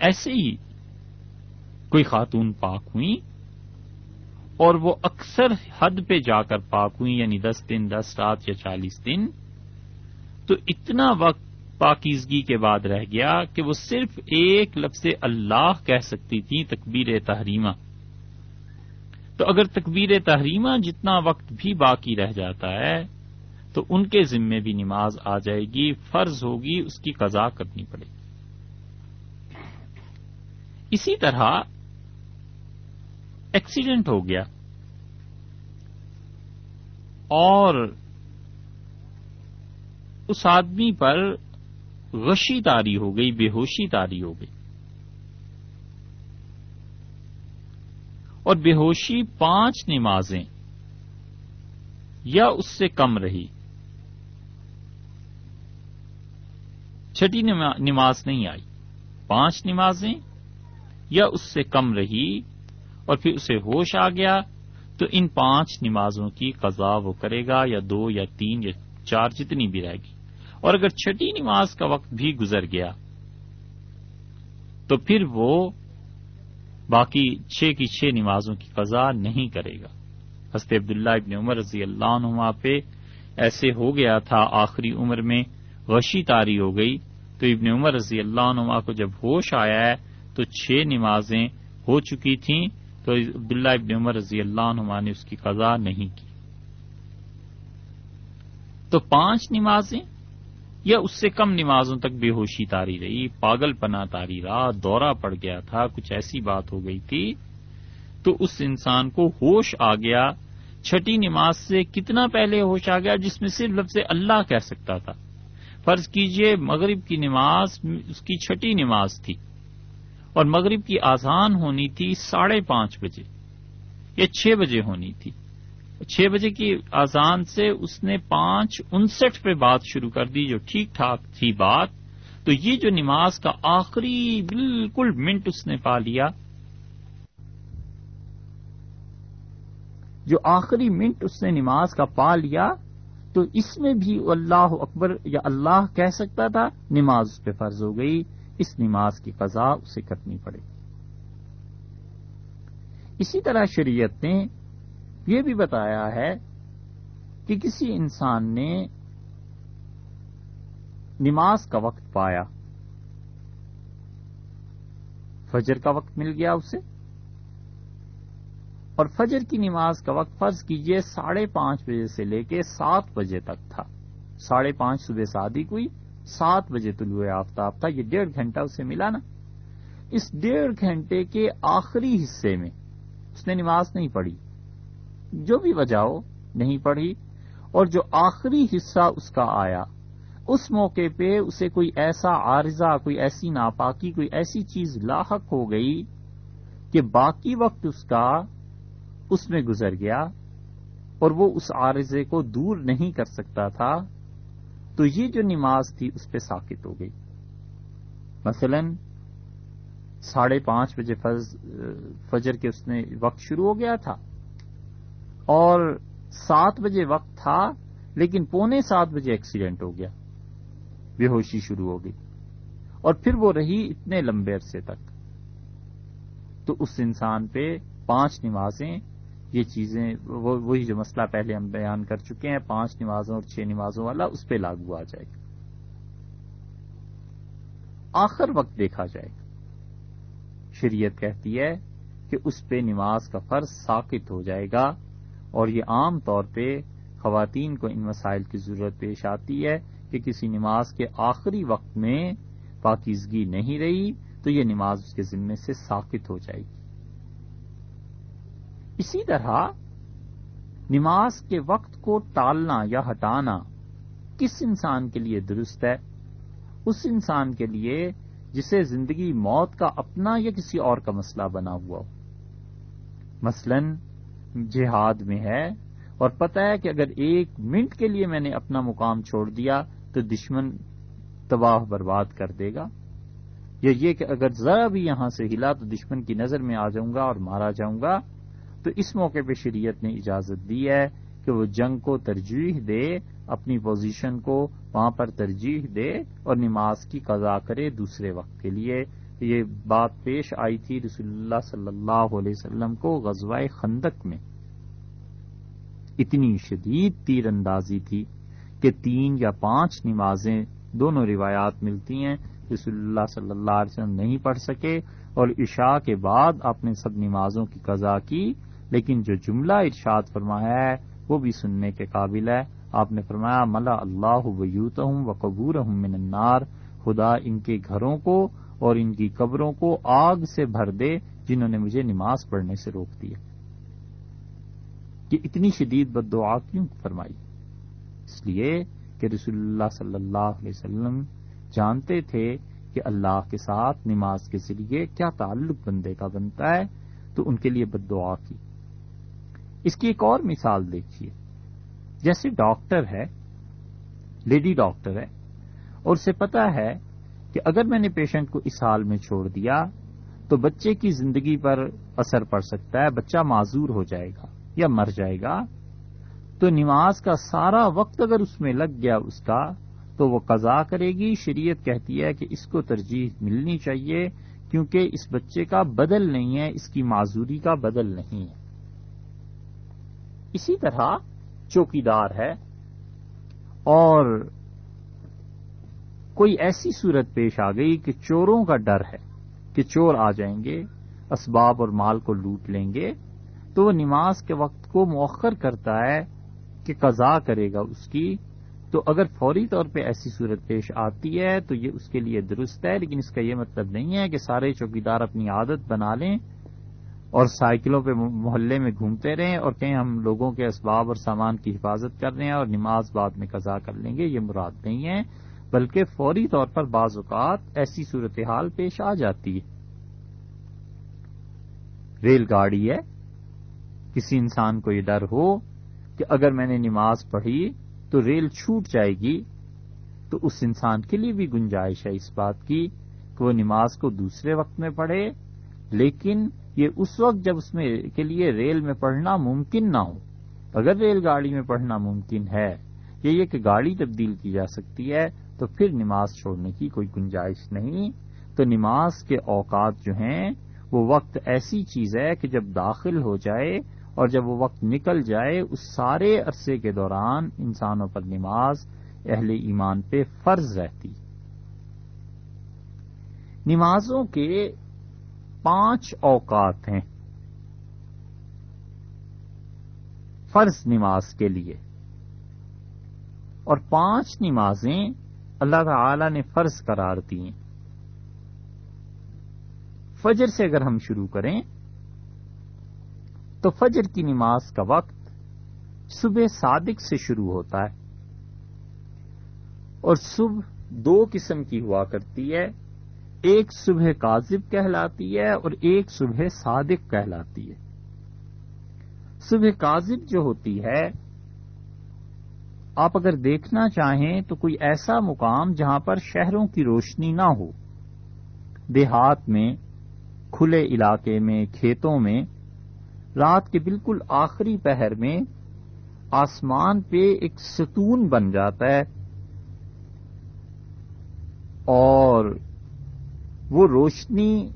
ایسے ہی کوئی خاتون پاک ہوئی اور وہ اکثر حد پہ جا کر پاک ہوئی یعنی دس دن، دس رات یا چالیس دن، تو اتنا وقت پاکیزگی کے بعد رہ گیا کہ وہ صرف ایک لفظ اللہ کہہ سکتی تھی تکبیر تحریمہ۔ تو اگر تکبیر تحریمہ جتنا وقت بھی باقی رہ جاتا ہے، تو ان کے ذمے بھی نماز آ جائے گی، فرض ہوگی، اس کی قضا کرنی پڑے گی۔ اسی طرح ایکسیڈنٹ ہو گیا۔ اور اس آدمی پر غشی تاری ہو گئی، بے ہوشی تاری ہو گئی۔ اور بے ہوشی پانچ نمازیں، یا اس سے کم رہی۔ چھٹی نماز نہیں آئی۔ پانچ نمازیں، یا اس سے کم رہی اور پھر اسے ہوش آ گیا، تو ان پانچ نمازوں کی قضا وہ کرے گا، یا دو، یا تین، یا چار جتنی بھی رہے گی۔ اور اگر چھٹی نماز کا وقت بھی گزر گیا، تو پھر وہ باقی چھ کی چھ نمازوں کی قضا نہیں کرے گا۔ حضرت عبداللہ ابن عمر رضی اللہ عنہ پہ ایسے ہو گیا تھا، آخری عمر میں غشی تاری ہو گئی۔ تو ابن عمر رضی اللہ عنہ کو جب ہوش آیا ہے، تو چھ نمازیں ہو چکی تھیں۔ تو عبداللہ ابن عمر رضی اللہ عنہ نے اس کی قضا نہیں کی۔ تو پانچ نمازیں یا اس سے کم نمازوں تک بے ہوشی تاری رہی، پاگل پنا تاری رہا، دورہ پڑ گیا تھا، کچھ ایسی بات ہو گئی تھی، تو اس انسان کو ہوش آ گیا، چھٹی نماز سے کتنا پہلے ہوش آ گیا، جس میں صرف لفظ اللہ کہہ سکتا تھا۔ فرض کیجیے، مغرب کی نماز، اس کی چھٹی نماز تھی، اور مغرب کی آزان ہونی تھی ساڑھے پانچ بجے یا چھ بجے ہونی تھی۔ چھ بجے کی آزان سے اس نے پانچ انسٹھ پہ بات شروع کر دی جو ٹھیک ٹھاک تھی بات۔ تو یہ جو نماز کا آخری بالکل منٹ اس نے پا لیا۔ جو آخری منٹ اس نے نماز کا پا لیا، تو اس میں بھی اللہ اکبر یا اللہ کہہ سکتا تھا، نماز اس پہ فرض ہو گئی، اس نماز کی قضا اسے کرنی پڑے۔ اسی طرح شریعت نے یہ بھی بتایا ہے کہ کسی انسان نے نماز کا وقت پایا۔ فجر کا وقت مل گیا اسے۔ اور فجر کی نماز کا وقت فرض کیجیے ساڑھے پانچ بجے سے لے کے سات بجے تک تھا۔ ساڑھے پانچ صبح شادی کوئی سات بجے طلوع آفتاب تھا۔ یہ ڈیڑھ گھنٹہ اسے ملا نا۔ اس ڈیڑھ گھنٹے کے آخری حصے میں اس نے نماز نہیں پڑھی۔ جو بھی وجہ ہو، نہیں پڑھی، اور جو آخری حصہ اس کا آیا، اس موقع پہ اسے کوئی ایسا عارضہ، کوئی ایسی ناپاکی، کوئی ایسی چیز لاحق ہو گئی کہ باقی وقت اس کا اس میں گزر گیا اور وہ اس عارضے کو دور نہیں کر سکتا تھا، تو یہ جو نماز تھی اس پہ ساکت ہو گئی۔ مثلا ساڑھے پانچ بجے فجر کے اس نے وقت شروع ہو گیا تھا۔ اور سات بجے وقت تھا، لیکن پونے سات بجے ایکسیڈنٹ ہو گیا۔ بے ہوشی شروع ہو گئی۔ اور پھر وہ رہی اتنے لمبے عرصے تک۔ تو اس انسان پہ پانچ نمازیں یہ چیزیں وہی جو مسئلہ پہلے ہم بیان کر چکے ہیں، پانچ نمازوں اور چھ نمازوں والا، اس پہ لاگو آ جائے گا۔ آخر وقت دیکھا جائے گا۔ شریعت کہتی ہے کہ اس پہ نماز کا فرض ساکت ہو جائے گا۔ اور یہ عام طور پہ خواتین کو ان مسائل کی ضرورت پیش آتی ہے کہ کسی نماز کے آخری وقت میں پاکیزگی نہیں رہی تو یہ نماز اس کے ذمے سے ساکت ہو جائے گی۔ اسی طرح نماز کے وقت کو ٹالنا یا ہٹانا کس انسان کے لیے درست ہے؟ اس انسان کے لیے جسے زندگی موت کا اپنا یا کسی اور کا مسئلہ بنا ہوا ہو۔ مثلاً جہاد میں ہے۔ اور پتہ ہے کہ اگر ایک منٹ کے لیے میں نے اپنا مقام چھوڑ دیا تو دشمن تباہ برباد کر دے گا۔ یا یہ کہ اگر ذرا بھی یہاں سے ہلا تو دشمن کی نظر میں آ جاؤں گا اور مارا جاؤں گا۔ تو اس موقع پہ شریعت نے اجازت دی ہے کہ وہ جنگ کو ترجیح دے، اپنی پوزیشن کو وہاں پر ترجیح دے اور نماز کی قضا کرے دوسرے وقت کے لیے۔ یہ بات پیش آئی تھی رسول اللہ صلی اللہ علیہ وسلم کو غزوہ خندق میں۔ اتنی شدید تیر اندازی تھی کہ تین یا پانچ نمازیں دونوں روایات ملتی ہیں۔ رسول اللہ صلی اللہ علیہ وسلم نہیں پڑھ سکے اور عشاء کے بعد آپ نے سب نمازوں کی قضا کی، لیکن جو جملہ ارشاد فرمایا ہے، وہ بھی سننے کے قابل ہے۔ آپ نے فرمایا، ملا اللہ ویوت ہوں و قبور ہوں من النار، خدا ان کے گھروں کو اور ان کی قبروں کو آگ سے بھر دے جنہوں نے مجھے نماز پڑھنے سے روک دیا۔ کہ اتنی شدید بد دعا کیوں فرمائی؟ اس لیے کہ رسول اللہ صلی اللہ علیہ وسلم جانتے تھے کہ اللہ کے ساتھ نماز کے ذریعے کیا تعلق بندے کا بنتا ہے، تو ان کے لیے بد دعا کی۔ اس کی ایک اور مثال دیکھیے۔ جیسے ڈاکٹر ہے، لیڈی ڈاکٹر ہے، اور اسے پتا ہے کہ اگر میں نے پیشنٹ کو اس حال میں چھوڑ دیا تو بچے کی زندگی پر اثر پڑ سکتا ہے، بچہ معذور ہو جائے گا یا مر جائے گا۔ تو نماز کا سارا وقت اگر اس میں لگ گیا اس کا، تو وہ قضا کرے گی۔ شریعت کہتی ہے کہ اس کو ترجیح ملنی چاہیے کیونکہ اس بچے کا بدل نہیں ہے، اس کی معذوری کا بدل نہیں ہے۔ اسی طرح چوکی دار ہے اور کوئی ایسی صورت پیش آ گئی کہ چوروں کا ڈر ہے کہ چور آ جائیں گے، اسباب اور مال کو لوٹ لیں گے، تو وہ نماز کے وقت کو مؤخر کرتا ہے کہ قضا کرے گا اس کی۔ تو اگر فوری طور پہ ایسی صورت پیش آتی ہے تو یہ اس کے لیے درست ہے، لیکن اس کا یہ مطلب نہیں ہے کہ سارے چوکیدار اپنی عادت بنا لیں اور سائیکلوں پہ محلے میں گھومتے رہیں اور کہیں ہم لوگوں کے اسباب اور سامان کی حفاظت کر رہے ہیں اور نماز بعد میں قضا کر لیں گے، یہ مراد نہیں ہے۔ بلکہ فوری طور پر بعض اوقات ایسی صورتحال پیش آ جاتی ہے۔ ریل گاڑی ہے۔ کسی انسان کو یہ ڈر ہو کہ اگر میں نے نماز پڑھی تو ریل چھوٹ جائے گی، تو اس انسان کے لیے بھی گنجائش ہے اس بات کی کہ وہ نماز کو دوسرے وقت میں پڑھے، لیکن یہ اس وقت جب اس میں کے لیے ریل میں پڑھنا ممکن نہ ہو۔ اگر ریل گاڑی میں پڑھنا ممکن ہے یا یہ کہ گاڑی تبدیل کی جا سکتی ہے تو پھر نماز چھوڑنے کی کوئی گنجائش نہیں۔ تو نماز کے اوقات جو ہیں، وہ وقت ایسی چیز ہے کہ جب داخل ہو جائے اور جب وہ وقت نکل جائے، اس سارے عرصے کے دوران انسانوں پر نماز اہل ایمان پہ فرض رہتی۔ نمازوں کے پانچ اوقات ہیں۔ فرض نماز کے لیے۔ اور پانچ نمازیں اللہ تعالی نے فرض قرار دی ہیں۔ فجر سے اگر ہم شروع کریں، تو فجر کی نماز کا وقت صبح صادق سے شروع ہوتا ہے۔ اور صبح دو قسم کی ہوا کرتی ہے، ایک صبح کاذب کہلاتی ہے اور ایک صبح صادق کہلاتی ہے۔ صبح کاذب جو ہوتی ہے آپ اگر دیکھنا چاہیں تو کوئی ایسا مقام جہاں پر شہروں کی روشنی نہ ہو۔ دیہات میں، کھلے علاقے میں، کھیتوں میں، رات کے بالکل آخری پہر میں آسمان پہ ایک ستون بن جاتا ہے اور وہ روشنی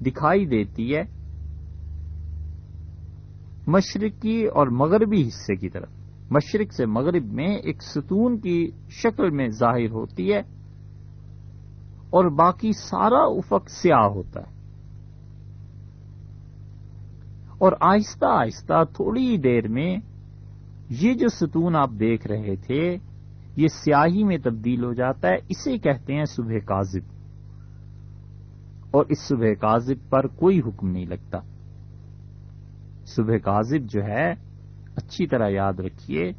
دکھائی دیتی ہے مشرقی اور مغربی حصے کی طرف۔ مشرق سے مغرب میں ایک ستون کی شکل میں ظاہر ہوتی ہے اور باقی سارا افق سیاہ ہوتا ہے۔ اور آہستہ آہستہ تھوڑی دیر میں یہ جو ستون آپ دیکھ رہے تھے، یہ سیاہی میں تبدیل ہو جاتا ہے، اسے کہتے ہیں صبح کاذب۔ اور اس صبح کاذب پر کوئی حکم نہیں لگتا۔ صبح کاذب جو ہے اچھی طرح یاد رکھیے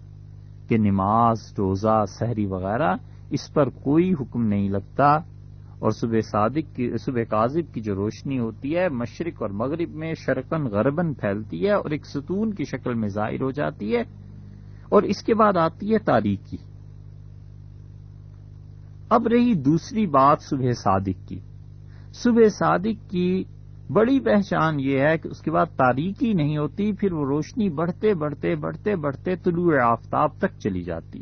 کہ نماز، روزہ، سحری وغیرہ اس پر کوئی حکم نہیں لگتا اور صبح صادق کی، صبح کاذب کی جو روشنی ہوتی ہے، مشرق اور مغرب میں شرکن غربن پھیلتی ہے اور ایک ستون کی شکل میں ظاہر ہو جاتی ہے اور اس کے بعد آتی ہے تاریخی اب رہی دوسری بات صبح صادق کی۔ صبح صادق کی بڑی پہچان یہ ہے کہ اس کے بعد تاریخی نہیں ہوتی، پھر وہ روشنی بڑھتے بڑھتے بڑھتے بڑھتے طلوع آفتاب تک چلی جاتی۔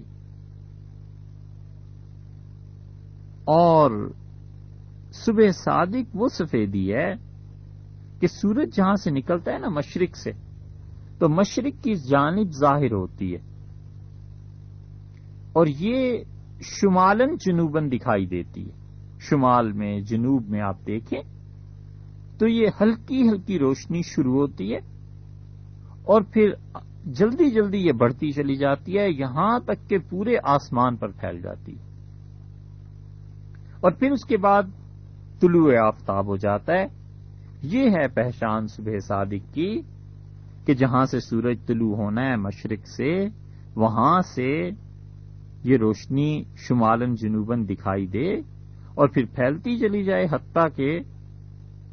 اور صبح صادق وہ سفیدی ہے کہ سورج جہاں سے نکلتا ہے نا مشرق سے، تو مشرق کی جانب ظاہر ہوتی ہے۔ اور یہ شمالن جنوبن دکھائی دیتی ہے۔ شمال میں، جنوب میں آپ دیکھیں تو یہ ہلکی ہلکی روشنی شروع ہوتی ہے اور پھر جلدی جلدی یہ بڑھتی چلی جاتی ہے، یہاں تک کہ پورے آسمان پر پھیل جاتی ہے۔ اور پھر اس کے بعد طلوع آفتاب ہو جاتا ہے۔ یہ ہے پہچان صبح صادق کی کہ جہاں سے سورج طلوع ہونا ہے مشرق سے، وہاں سے یہ روشنی شمالن جنوبن دکھائی دے اور پھر پھیلتی چلی جائے، حتیٰ کہ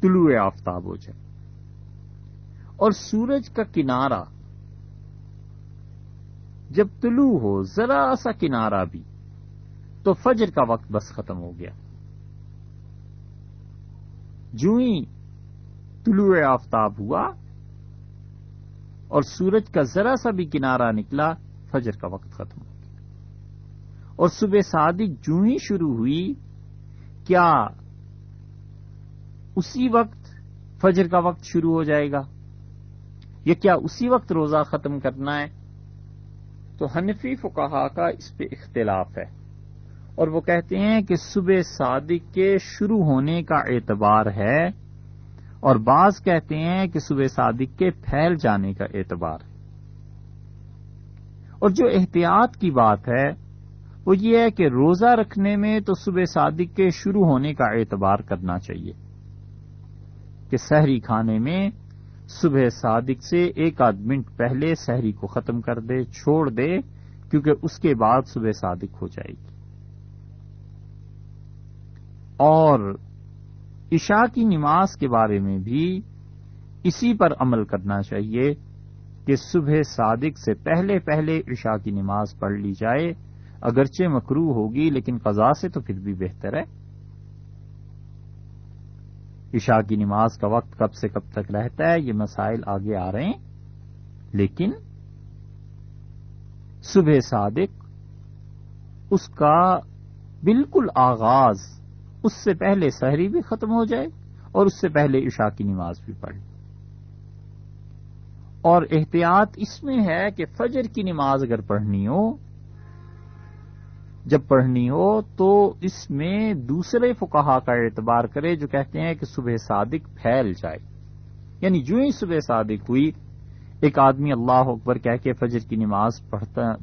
طلوع آفتاب ہو جائے۔ اور سورج کا کنارہ، جب طلوع ہو، ذرا سا کنارہ بھی، تو فجر کا وقت بس ختم ہو گیا۔ جو ہی طلوع آفتاب ہوا اور سورج کا ذرا سا بھی کنارہ نکلا، فجر کا وقت ختم ہو گیا۔ اور صبح صادق جو ہی شروع ہوئی، کیا اسی وقت فجر کا وقت شروع ہو جائے گا۔ یا کیا اسی وقت روزہ ختم کرنا ہے؟ تو حنفی فقہا کا اس پہ اختلاف ہے۔ اور وہ کہتے ہیں کہ صبح صادق کے شروع ہونے کا اعتبار ہے اور بعض کہتے ہیں کہ صبح صادق کے پھیل جانے کا اعتبار ہے۔ اور جو احتیاط کی بات ہے، وہ یہ ہے کہ روزہ رکھنے میں تو صبح صادق کے شروع ہونے کا اعتبار کرنا چاہیے۔ کہ سحری کھانے میں صبح صادق سے ایک آدھ منٹ پہلے سحری کو ختم کر دے، چھوڑ دے، کیونکہ اس کے بعد صبح صادق ہو جائے گی۔ اور عشاء کی نماز کے بارے میں بھی اسی پر عمل کرنا چاہیے کہ صبح صادق سے پہلے پہلے عشاء کی نماز پڑھ لی جائے۔ اگرچہ مکرو ہوگی، لیکن قضا سے تو پھر بھی بہتر ہے۔ عشاء کی نماز کا وقت کب سے کب تک رہتا ہے، یہ مسائل آگے آ رہے ہیں۔ لیکن صبح صادق، اس کا بالکل آغاز، اس سے پہلے سحری بھی ختم ہو جائے اور اس سے پہلے عشاء کی نماز بھی پڑھے۔ اور احتیاط اس میں ہے کہ فجر کی نماز اگر پڑھنی ہو جب پڑھنی ہو تو اس میں دوسرے فکہ کا اعتبار کرے جو کہتے ہیں کہ صبح صادق پھیل جائے۔ یعنی جو ہی صبح صادق ہوئی، ایک آدمی اللہ اکبر کہہ کے فجر کی نماز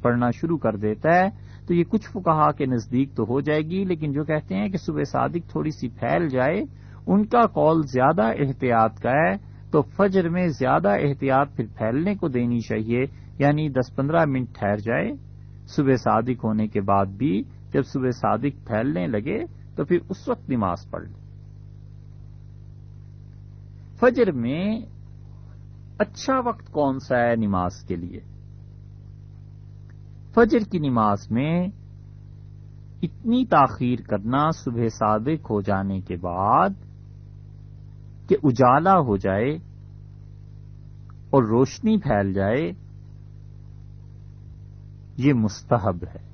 پڑھنا شروع کر دیتا ہے، تو یہ کچھ فکہ کے نزدیک تو ہو جائے گی، لیکن جو کہتے ہیں کہ صبح صادق تھوڑی سی پھیل جائے، ان کا قول زیادہ احتیاط کا ہے، تو فجر میں زیادہ احتیاط پھر پھیلنے کو دینی چاہیے یعنی دس پندرہ منٹ ٹھہر جائے۔ صبح صادق ہونے کے بعد بھی جب صبح صادق پھیلنے لگے تو پھر اس وقت نماز پڑھ لیں فجر میں اچھا وقت کون سا ہے نماز کے لیے؟ فجر کی نماز میں اتنی تاخیر کرنا صبح صادق ہو جانے کے بعد کہ اجالا ہو جائے اور روشنی پھیل جائے یہ مستحب ہے۔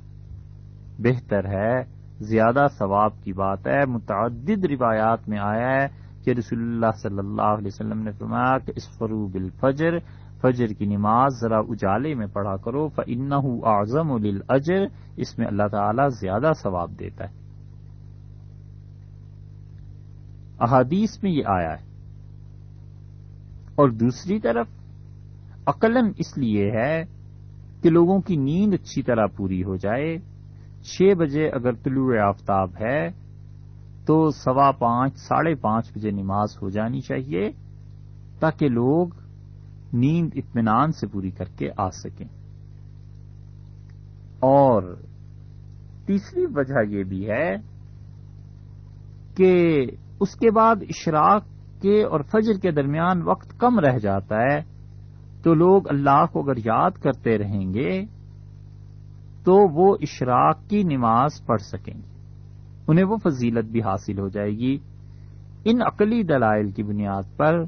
بہتر ہے، زیادہ ثواب کی بات ہے۔ متعدد روایات میں آیا ہے کہ رسول اللہ صلی اللہ علیہ وسلم نے فرمایا کہ اس فروب الفجر فجر کی نماز ذرا اجالے میں پڑھا کرو فن اعظم اجر اس میں اللہ تعالی زیادہ ثواب دیتا ہے۔ احادیث میں یہ آیا ہے۔ اور دوسری طرف عقلن اس لیے ہے کہ لوگوں کی نیند اچھی طرح پوری ہو جائے۔ چھ بجے اگر طلوع آفتاب ہے تو سوا پانچ، ساڑھے پانچ بجے نماز ہو جانی چاہیے تاکہ لوگ نیند اطمینان سے پوری کر کے آ سکیں۔ اور تیسری وجہ یہ بھی ہے کہ اس کے بعد اشراق کے اور فجر کے درمیان وقت کم رہ جاتا ہے۔ تو لوگ اللہ کو اگر یاد کرتے رہیں گے تو وہ اشراق کی نماز پڑھ سکیں گے۔ انہیں وہ فضیلت بھی حاصل ہو جائے گی ان عقلی دلائل کی بنیاد پر۔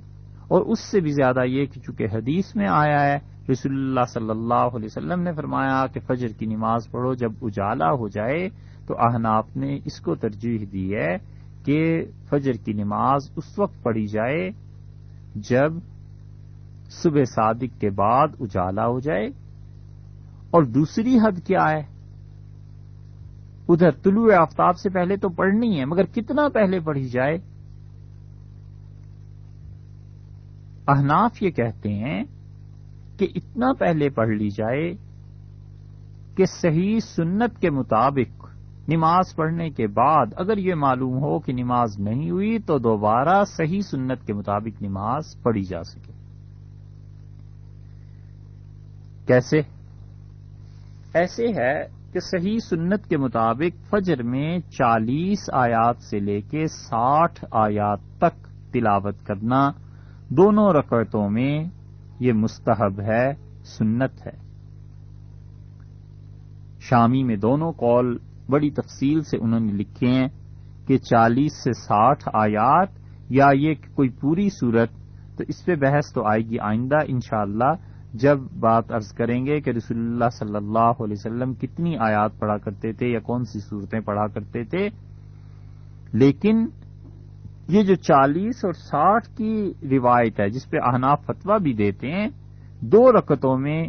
اور اس سے بھی زیادہ یہ کہ چونکہ حدیث میں آیا ہے، رسول اللہ صلی اللہ علیہ وسلم نے فرمایا کہ فجر کی نماز پڑھو، جب اجالا ہو جائے تو احناف نے اس کو ترجیح دی ہے کہ فجر کی نماز اس وقت پڑھی جائے جب صبح صادق کے بعد اجالا ہو جائے اور دوسری حد کیا ہے؟ ادھر طلوع آفتاب سے پہلے تو پڑھنی ہے، مگر کتنا پہلے پڑھی جائے؟ احناف یہ کہتے ہیں کہ اتنا پہلے پڑھ لی جائے کہ صحیح سنت کے مطابق نماز پڑھنے کے بعد اگر یہ معلوم ہو کہ نماز نہیں ہوئی تو دوبارہ صحیح سنت کے مطابق نماز پڑھی جا سکے۔ کیسے؟ ایسے ہے کہ صحیح سنت کے مطابق فجر میں چالیس آیات سے لے کے ساٹھ آیات تک تلاوت کرنا دونوں رکعتوں میں یہ مستحب ہے، سنت ہے۔ شامی میں دونوں قول بڑی تفصیل سے انہوں نے لکھے ہیں کہ چالیس سے ساٹھ آیات یا یہ کوئی پوری صورت تو اس پہ بحث تو آئے گی آئندہ انشاءاللہ جب بات ارض کریں گے کہ رسول اللہ صلی اللہ علیہ وسلم کتنی آیات پڑھا کرتے تھے یا کون سی صورتیں پڑھا کرتے تھے، لیکن یہ جو چالیس اور ساٹھ کی روایت ہے، جس پہ احناف فتویٰ بھی دیتے ہیں، دو رکتوں میں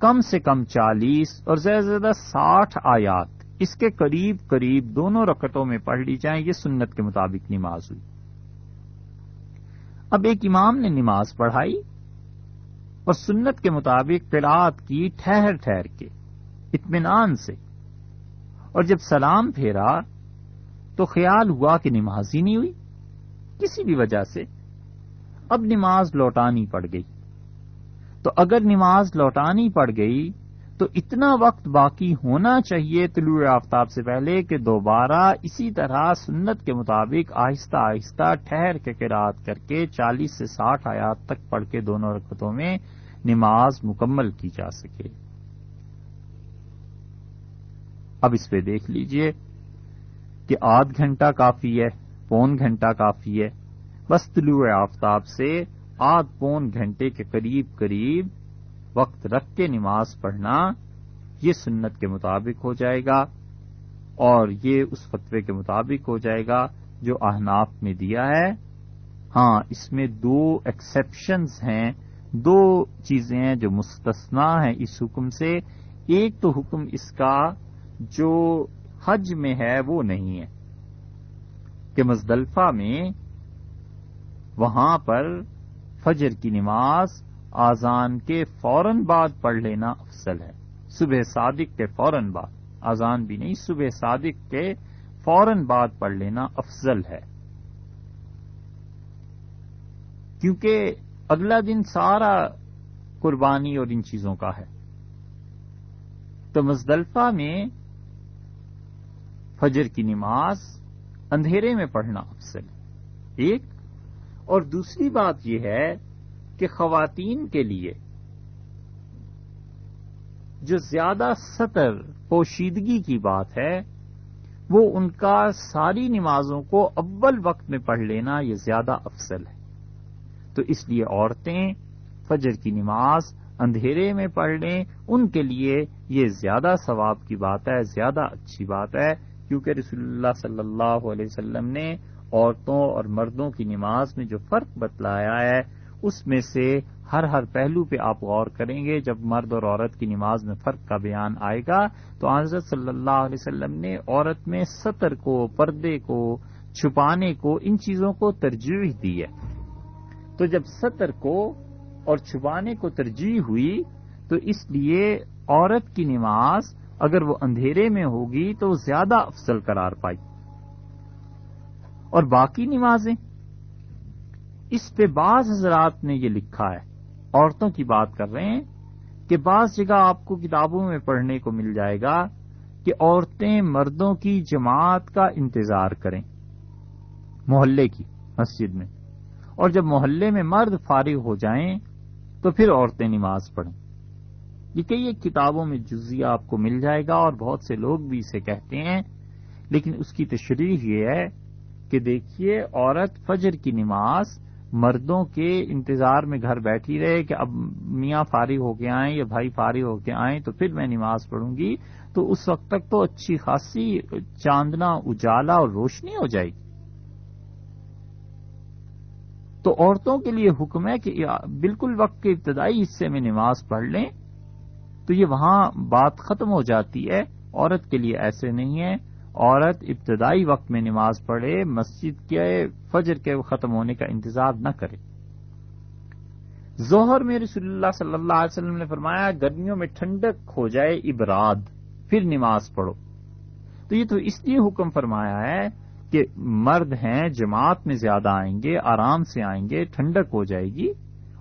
کم سے کم چالیس اور زیادہ سے زیادہ ساٹھ آیات، اس کے قریب قریب دونوں رکتوں میں پڑھ لی جائیں، یہ سنت کے مطابق نماز ہوئی۔ اب ایک امام نے نماز پڑھائی اور سنت کے مطابق قرآت کی ٹھہر ٹھہر کے، اطمینان سے۔ اور جب سلام پھیرا تو خیال ہوا کہ نماز ہی نہیں ہوئی۔ کسی بھی وجہ سے اب نماز لوٹانی پڑ گئی۔ تو اگر نماز لوٹانی پڑ گئی تو اتنا وقت باقی ہونا چاہیے طلوع آفتاب سے پہلے کہ دوبارہ اسی طرح سنت کے مطابق آہستہ آہستہ ٹھہر کے قرآد کر کے چالیس سے ساٹھ آیات تک پڑھ کے دونوں رکتوں میں نماز مکمل کی جا سکے۔ اب اس پہ دیکھ لیجیے کہ آدھ گھنٹہ کافی ہے، پون گھنٹہ کافی ہے۔ بس طلوع آفتاب سے آدھ پون گھنٹے کے قریب قریب وقت رکھ کے نماز پڑھنا یہ سنت کے مطابق ہو جائے گا اور یہ اس فتوے کے مطابق ہو جائے گا جو احناف نے دیا ہے۔ ہاں اس میں دو ایکسپشنز ہیں، دو چیزیں ہیں جو مستثنا ہیں اس حکم سے۔ ایک تو حکم اس کا جو حج میں ہے، وہ نہیں ہے۔ کہ مزدلفہ میں وہاں پر فجر کی نماز آزان کے فوراً بعد پڑھ لینا افضل ہے۔ صبح صادق کے فوراً بعد۔ آزان بھی نہیں، صبح صادق کے فوراً بعد پڑھ لینا افضل ہے۔ کیونکہ اگلا دن سارا قربانی اور ان چیزوں کا ہے۔ تو مزدلفہ میں فجر کی نماز اندھیرے میں پڑھنا افضل ہے۔ ایک، اور دوسری بات یہ ہے کہ خواتین کے لیے جو زیادہ سطر پوشیدگی کی بات ہے، وہ ان کا ساری نمازوں کو اول وقت میں پڑھ لینا یہ زیادہ افضل ہے۔ تو اس لیے عورتیں فجر کی نماز اندھیرے میں پڑھ لیں، ان کے لیے یہ زیادہ ثواب کی بات ہے، زیادہ اچھی بات ہے۔ کیونکہ رسول اللہ صلی اللہ علیہ وسلم نے عورتوں اور مردوں کی نماز میں جو فرق بتلایا ہے اس میں سے ہر ہر پہلو پہ آپ غور کریں گے، جب مرد اور عورت کی نماز میں فرق کا بیان آئے گا، تو حضرت صلی اللہ علیہ وسلم نے عورت میں سطر کو، پردے کو، چھپانے کو، ان چیزوں کو ترجیح دی ہے۔ تو جب سطر کو اور چھپانے کو ترجیح ہوئی، تو اس لیے عورت کی نماز اگر وہ اندھیرے میں ہوگی تو زیادہ افضل قرار پائی۔ اور باقی نمازیں؟ اس پہ بعض حضرات نے یہ لکھا ہے، عورتوں کی بات کر رہے ہیں کہ بعض جگہ آپ کو کتابوں میں پڑھنے کو مل جائے گا کہ عورتیں مردوں کی جماعت کا انتظار کریں، محلے کی، مسجد میں۔ اور جب محلے میں مرد فارغ ہو جائیں تو پھر عورتیں نماز پڑھیں۔ یہ کئی ایک کتابوں میں جزیہ آپ کو مل جائے گا اور بہت سے لوگ بھی اسے کہتے ہیں، لیکن اس کی تشریح یہ ہے کہ دیکھیے، عورت فجر کی نماز مردوں کے انتظار میں گھر بیٹھی رہے کہ اب میاں فارغ ہو کے آئیں یا بھائی فارغ ہو کے آئیں تو پھر میں نماز پڑھوں گی، تو اس وقت تک تو اچھی خاصی چاندنا اجالا اور روشنی ہو جائے گی۔ تو عورتوں کے لیے حکم ہے کہ بالکل وقت کے ابتدائی حصے میں نماز پڑھ لیں، تو یہ وہاں بات ختم ہو جاتی ہے، عورت کے لیے ایسے نہیں ہے۔ عورت ابتدائی وقت میں نماز پڑھے، مسجد کے فجر کے ختم ہونے کا انتظار نہ کرے۔ ظہر میں رسول اللہ صلی اللہ علیہ وسلم نے فرمایا، گرمیوں میں ٹھنڈک ہو جائے، ابراد، پھر نماز پڑھو۔ تو یہ تو اس لیے حکم فرمایا ہے کہ مرد ہیں، جماعت میں زیادہ آئیں گے، آرام سے آئیں گے، ٹھنڈک ہو جائے گی،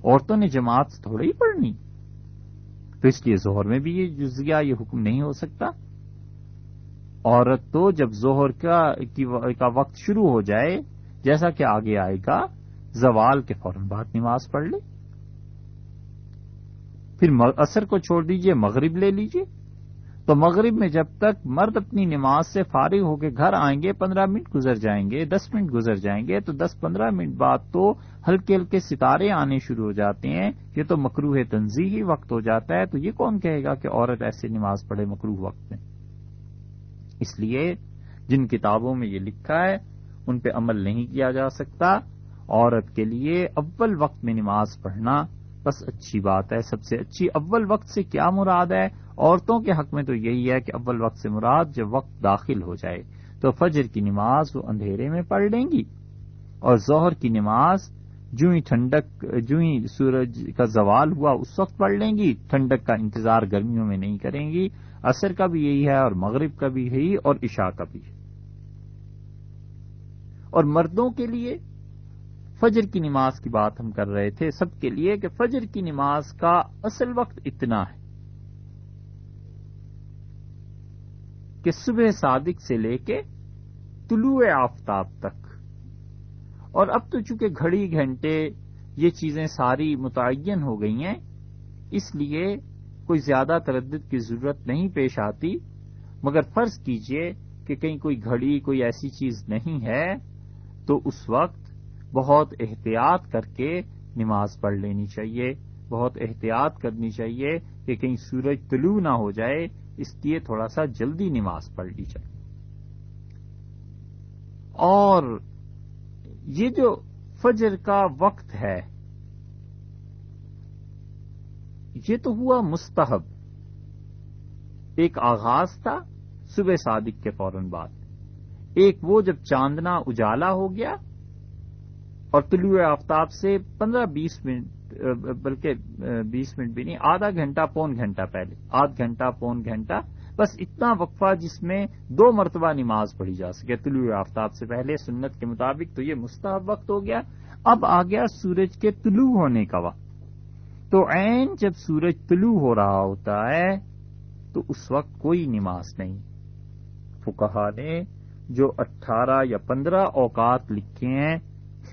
عورتوں نے جماعت تھوڑی ہی پڑھنی۔ تو اس لیے زہر میں بھی یہ جزیہ، یہ حکم نہیں ہو سکتا۔ عورت تو جب زہر کا وقت شروع ہو جائے، جیسا کہ آگے آئے گا، زوال کے فوراً بعد نماز پڑھ لے۔ پھر اثر کو چھوڑ دیجیے، مغرب لے لیجیے۔ تو مغرب میں جب تک مرد اپنی نماز سے فارغ ہو کے گھر آئیں گے، پندرہ منٹ گزر جائیں گے، دس منٹ گزر جائیں گے، تو دس پندرہ منٹ بعد تو ہلکے ہلکے ستارے آنے شروع ہو جاتے ہیں۔ یہ تو مکروح تنظیحی وقت ہو جاتا ہے۔ تو یہ کون کہے گا کہ عورت ایسے نماز پڑھے مکروح وقت میں؟ اس لیے جن کتابوں میں یہ لکھا ہے، ان پہ عمل نہیں کیا جا سکتا۔ عورت کے لیے اول وقت میں نماز پڑھنا بس اچھی بات ہے۔ سب سے اچھی اول وقت سے کیا مراد ہے؟ عورتوں کے حق میں تو یہی ہے کہ اول وقت سے مراد جب وقت داخل ہو جائے تو فجر کی نماز وہ اندھیرے میں پڑھ لیں گی اور ظہر کی نماز جو ہی ٹھنڈک جو ہی سورج کا زوال ہوا، اس وقت پڑھ لیں گی، ٹھنڈک کا انتظار گرمیوں میں نہیں کریں گی، عصر کا بھی یہی ہے اور مغرب کا بھی یہی اور عشاء کا بھی۔ ہے اور مردوں کے لیے فجر کی نماز کی بات ہم کر رہے تھے، سب کے لیے کہ فجر کی نماز کا اصل وقت اتنا ہے کہ صبح صادق سے لے کے طلوع آفتاب تک۔ اور اب تو چونکہ گھڑی گھنٹے یہ چیزیں ساری متعین ہو گئی ہیں، اس لیے کوئی زیادہ تردد کی ضرورت نہیں پیش آتی۔ مگر فرض کیجیے کہ کہیں کوئی گھڑی، کوئی ایسی چیز نہیں ہے، تو اس وقت بہت احتیاط کر کے نماز پڑھ لینی چاہیے۔ بہت احتیاط کرنی چاہیے کہ کہیں سورج طلوع نہ ہو جائے، اس لیے تھوڑا سا جلدی نماز پڑھ لی جائے۔ اور یہ جو فجر کا وقت ہے، یہ تو ہوا مستحب۔ ایک آغاز تھا صبح صادق کے فوراً بعد۔ ایک وہ جب چاندنا اجالا ہو گیا اور طلوع آفتاب سے پندرہ بیس منٹ، بلکہ بیس منٹ بھی نہیں، آدھا گھنٹہ، پون گھنٹہ پہلے، آدھ گھنٹہ، پون گھنٹہ بس اتنا وقفہ جس میں دو مرتبہ نماز پڑھی جا سکے، طلوع آفتاب سے پہلے، سنت کے مطابق تو یہ مستحب وقت ہو گیا۔ اب آ گیا سورج کے طلوع ہونے کا وقت۔ تو عین جب سورج طلوع ہو رہا ہوتا ہے، تو اس وقت کوئی نماز نہیں۔ فکہ نے جو اٹھارہ یا پندرہ اوقات لکھے ہیں،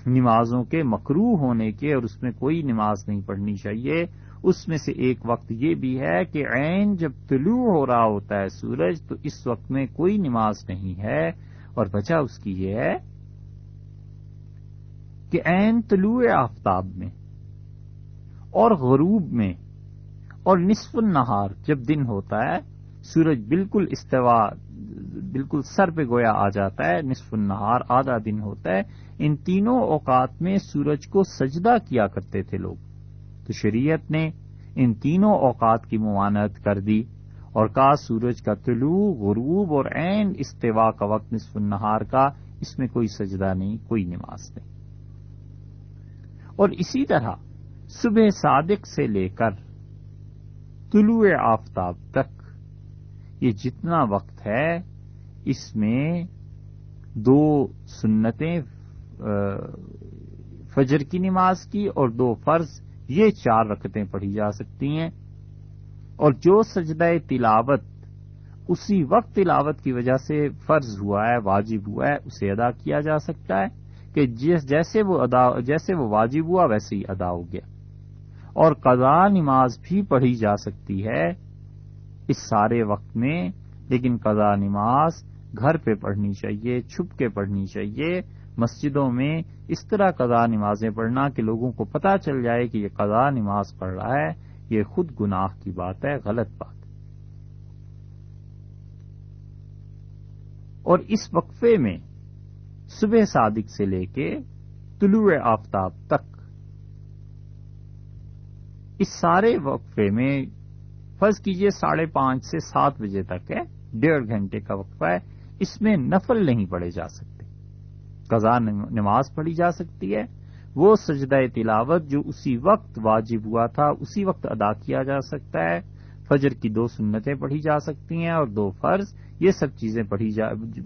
نمازوں کے مکرو ہونے کے اور اس میں کوئی نماز نہیں پڑھنی چاہیے اس میں سے ایک وقت یہ بھی ہے کہ عین جب طلوع ہو رہا ہوتا ہے سورج، تو اس وقت میں کوئی نماز نہیں ہے۔ اور وجہ اس کی یہ ہے کہ عین طلوع آفتاب میں اور غروب میں اور نصف النہار جب دن ہوتا ہے، سورج بالکل استوا، بالکل سر پہ گویا آ جاتا ہے، نصف النہار آدھا دن ہوتا ہے۔ ان تینوں اوقات میں سورج کو سجدہ کیا کرتے تھے لوگ۔ تو شریعت نے ان تینوں اوقات کی ممانعت کر دی اور کہا، سورج کا طلوع، غروب اور عین استوا کا وقت نصف النہار کا، اس میں کوئی سجدہ نہیں، کوئی نماز نہیں۔ اور اسی طرح صبح صادق سے لے کر طلوع آفتاب تک، یہ جتنا وقت ہے، اس میں دو سنتیں فجر کی نماز کی اور دو فرض یہ چار رکتیں پڑھی جا سکتی ہیں۔ اور جو سجدہ تلاوت اسی وقت تلاوت کی وجہ سے فرض ہوا ہے، واجب ہوا ہے، اسے ادا کیا جا سکتا ہے کہ جیسے وہ ادا جیسے وہ واجب ہوا، ویسے ہی ادا ہو گیا۔ اور قضا نماز بھی پڑھی جا سکتی ہے اس سارے وقت میں، لیکن قضا نماز گھر پہ پڑھنی چاہیے، چھپ کے پڑھنی چاہیے۔ مسجدوں میں اس طرح قضا نمازیں پڑھنا کہ لوگوں کو پتا چل جائے کہ یہ قضا نماز پڑھ رہا ہے، یہ خود گناہ کی بات ہے، غلط بات اور اس وقفے میں صبح صادق سے لے کے طلوع آفتاب تک، اس سارے وقفے میں فرض کیجیے ساڑھے پانچ سے سات بجے تک ہے، ڈیڑھ گھنٹے کا وقفہ ہے، اس میں نفل نہیں پڑے جا سکتے۔ قضا نماز پڑھی جا سکتی ہے۔ وہ سجدہ تلاوت جو اسی وقت واجب ہوا تھا، اسی وقت ادا کیا جا سکتا ہے۔ فجر کی دو سنتیں پڑھی جا سکتی ہیں اور دو فرض، یہ سب چیزیں پڑھی جا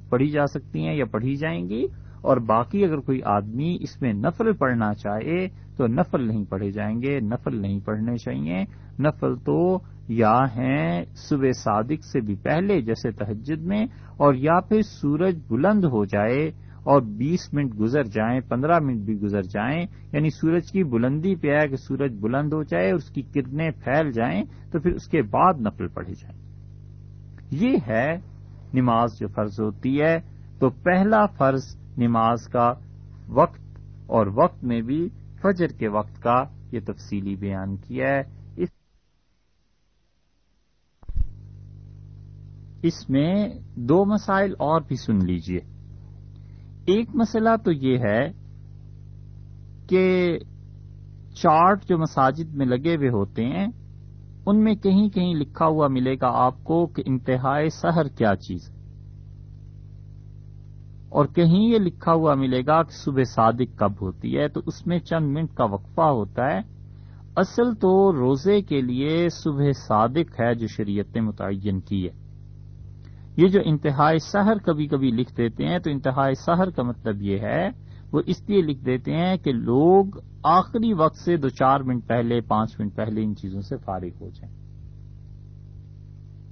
پڑھی جا سکتی ہیں یا پڑھی جائیں گی۔ اور باقی اگر کوئی آدمی اس میں نفل پڑھنا چاہے تو نفل نہیں پڑھے جائیں گے، نفل نہیں پڑھنے چاہیے۔ نفل تو یا ہیں صبح صادق سے بھی پہلے جیسے تہجد میں، اور یا پھر سورج بلند ہو جائے اور بیس منٹ گزر جائیں، پندرہ منٹ بھی گزر جائیں یعنی سورج کی بلندی پہ ہے کہ سورج بلند ہو جائے، اس کی کرنیں پھیل جائیں، تو پھر اس کے بعد نفل پڑھے جائیں یہ ہے نماز جو فرض ہوتی ہے۔ تو پہلا فرض نماز کا وقت اور وقت میں بھی فجر کے وقت کا یہ تفصیلی بیان کیا ہے۔ اس اس میں دو مسائل اور بھی سن لیجیے۔ ایک مسئلہ تو یہ ہے کہ چارٹ جو مساجد میں لگے ہوئے ہوتے ہیں، ان میں کہیں کہیں لکھا ہوا ملے گا آپ کو کہ انتہائی سحر کیا چیز ہے۔ اور کہیں یہ لکھا ہوا ملے گا کہ صبح صادق کب ہوتی ہے، تو اس میں چند منٹ کا وقفہ ہوتا ہے۔ اصل تو روزے کے لیے صبح صادق ہے جو شریعت نے متعین کی ہے۔ یہ جو انتہائی سحر کبھی کبھی لکھ دیتے ہیں، تو انتہائی سحر کا مطلب یہ ہے، وہ اس لیے لکھ دیتے ہیں کہ لوگ آخری وقت سے دو چار منٹ پہلے، پانچ منٹ پہلے ان چیزوں سے فارغ ہو جائیں۔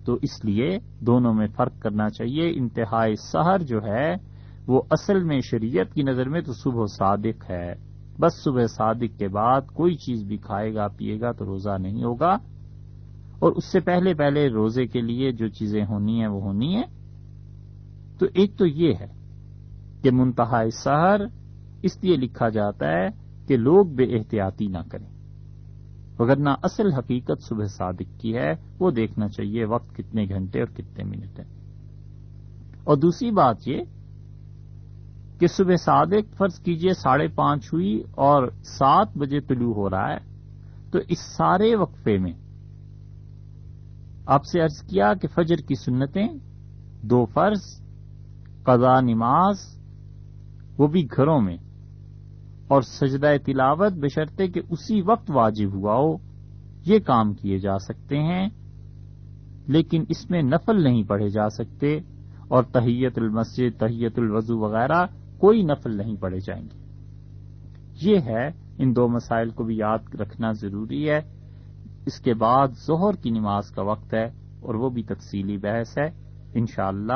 تو اس لیے دونوں میں فرق کرنا چاہیے۔ انتہائی سحر جو ہے، وہ اصل میں شریعت کی نظر میں تو صبح صادق ہے۔ بس صبح صادق کے بعد کوئی چیز بھی کھائے گا، پیے گا تو روزہ نہیں ہوگا۔ اور اس سے پہلے پہلے روزے کے لیے جو چیزیں ہونی ہیں وہ ہونی ہیں۔ تو ایک تو یہ ہے کہ منتہا سحر اس لیے لکھا جاتا ہے کہ لوگ بے احتیاطی نہ کریں۔ نہ اصل حقیقت صبح صادق کی ہے، وہ دیکھنا چاہیے وقت کتنے گھنٹے اور کتنے منٹ ہیں۔ اور دوسری بات یہ کہ صبح صادق فرض کیجیے ساڑھے پانچ ہوئی اور سات بجے طلوع ہو رہا ہے، تو اس سارے وقفے میں آپ سے ارض کیا کہ فجر کی سنتیں، دو فرض قضا نماز، وہ بھی گھروں میں، اور سجدہ تلاوت بشرطے کہ اسی وقت واجب ہوا ہو، یہ کام کیے جا سکتے ہیں، لیکن اس میں نفل نہیں پڑھے جا سکتے، اور تحیت المسجد، تحیت الوضو وغیرہ کوئی نفل نہیں پڑے جائیں گے۔ یہ ہے، ان دو مسائل کو بھی یاد رکھنا ضروری ہے۔ اس کے بعد ظہر کی نماز کا وقت ہے اور وہ بھی تفصیلی بحث ہے، انشاءاللہ۔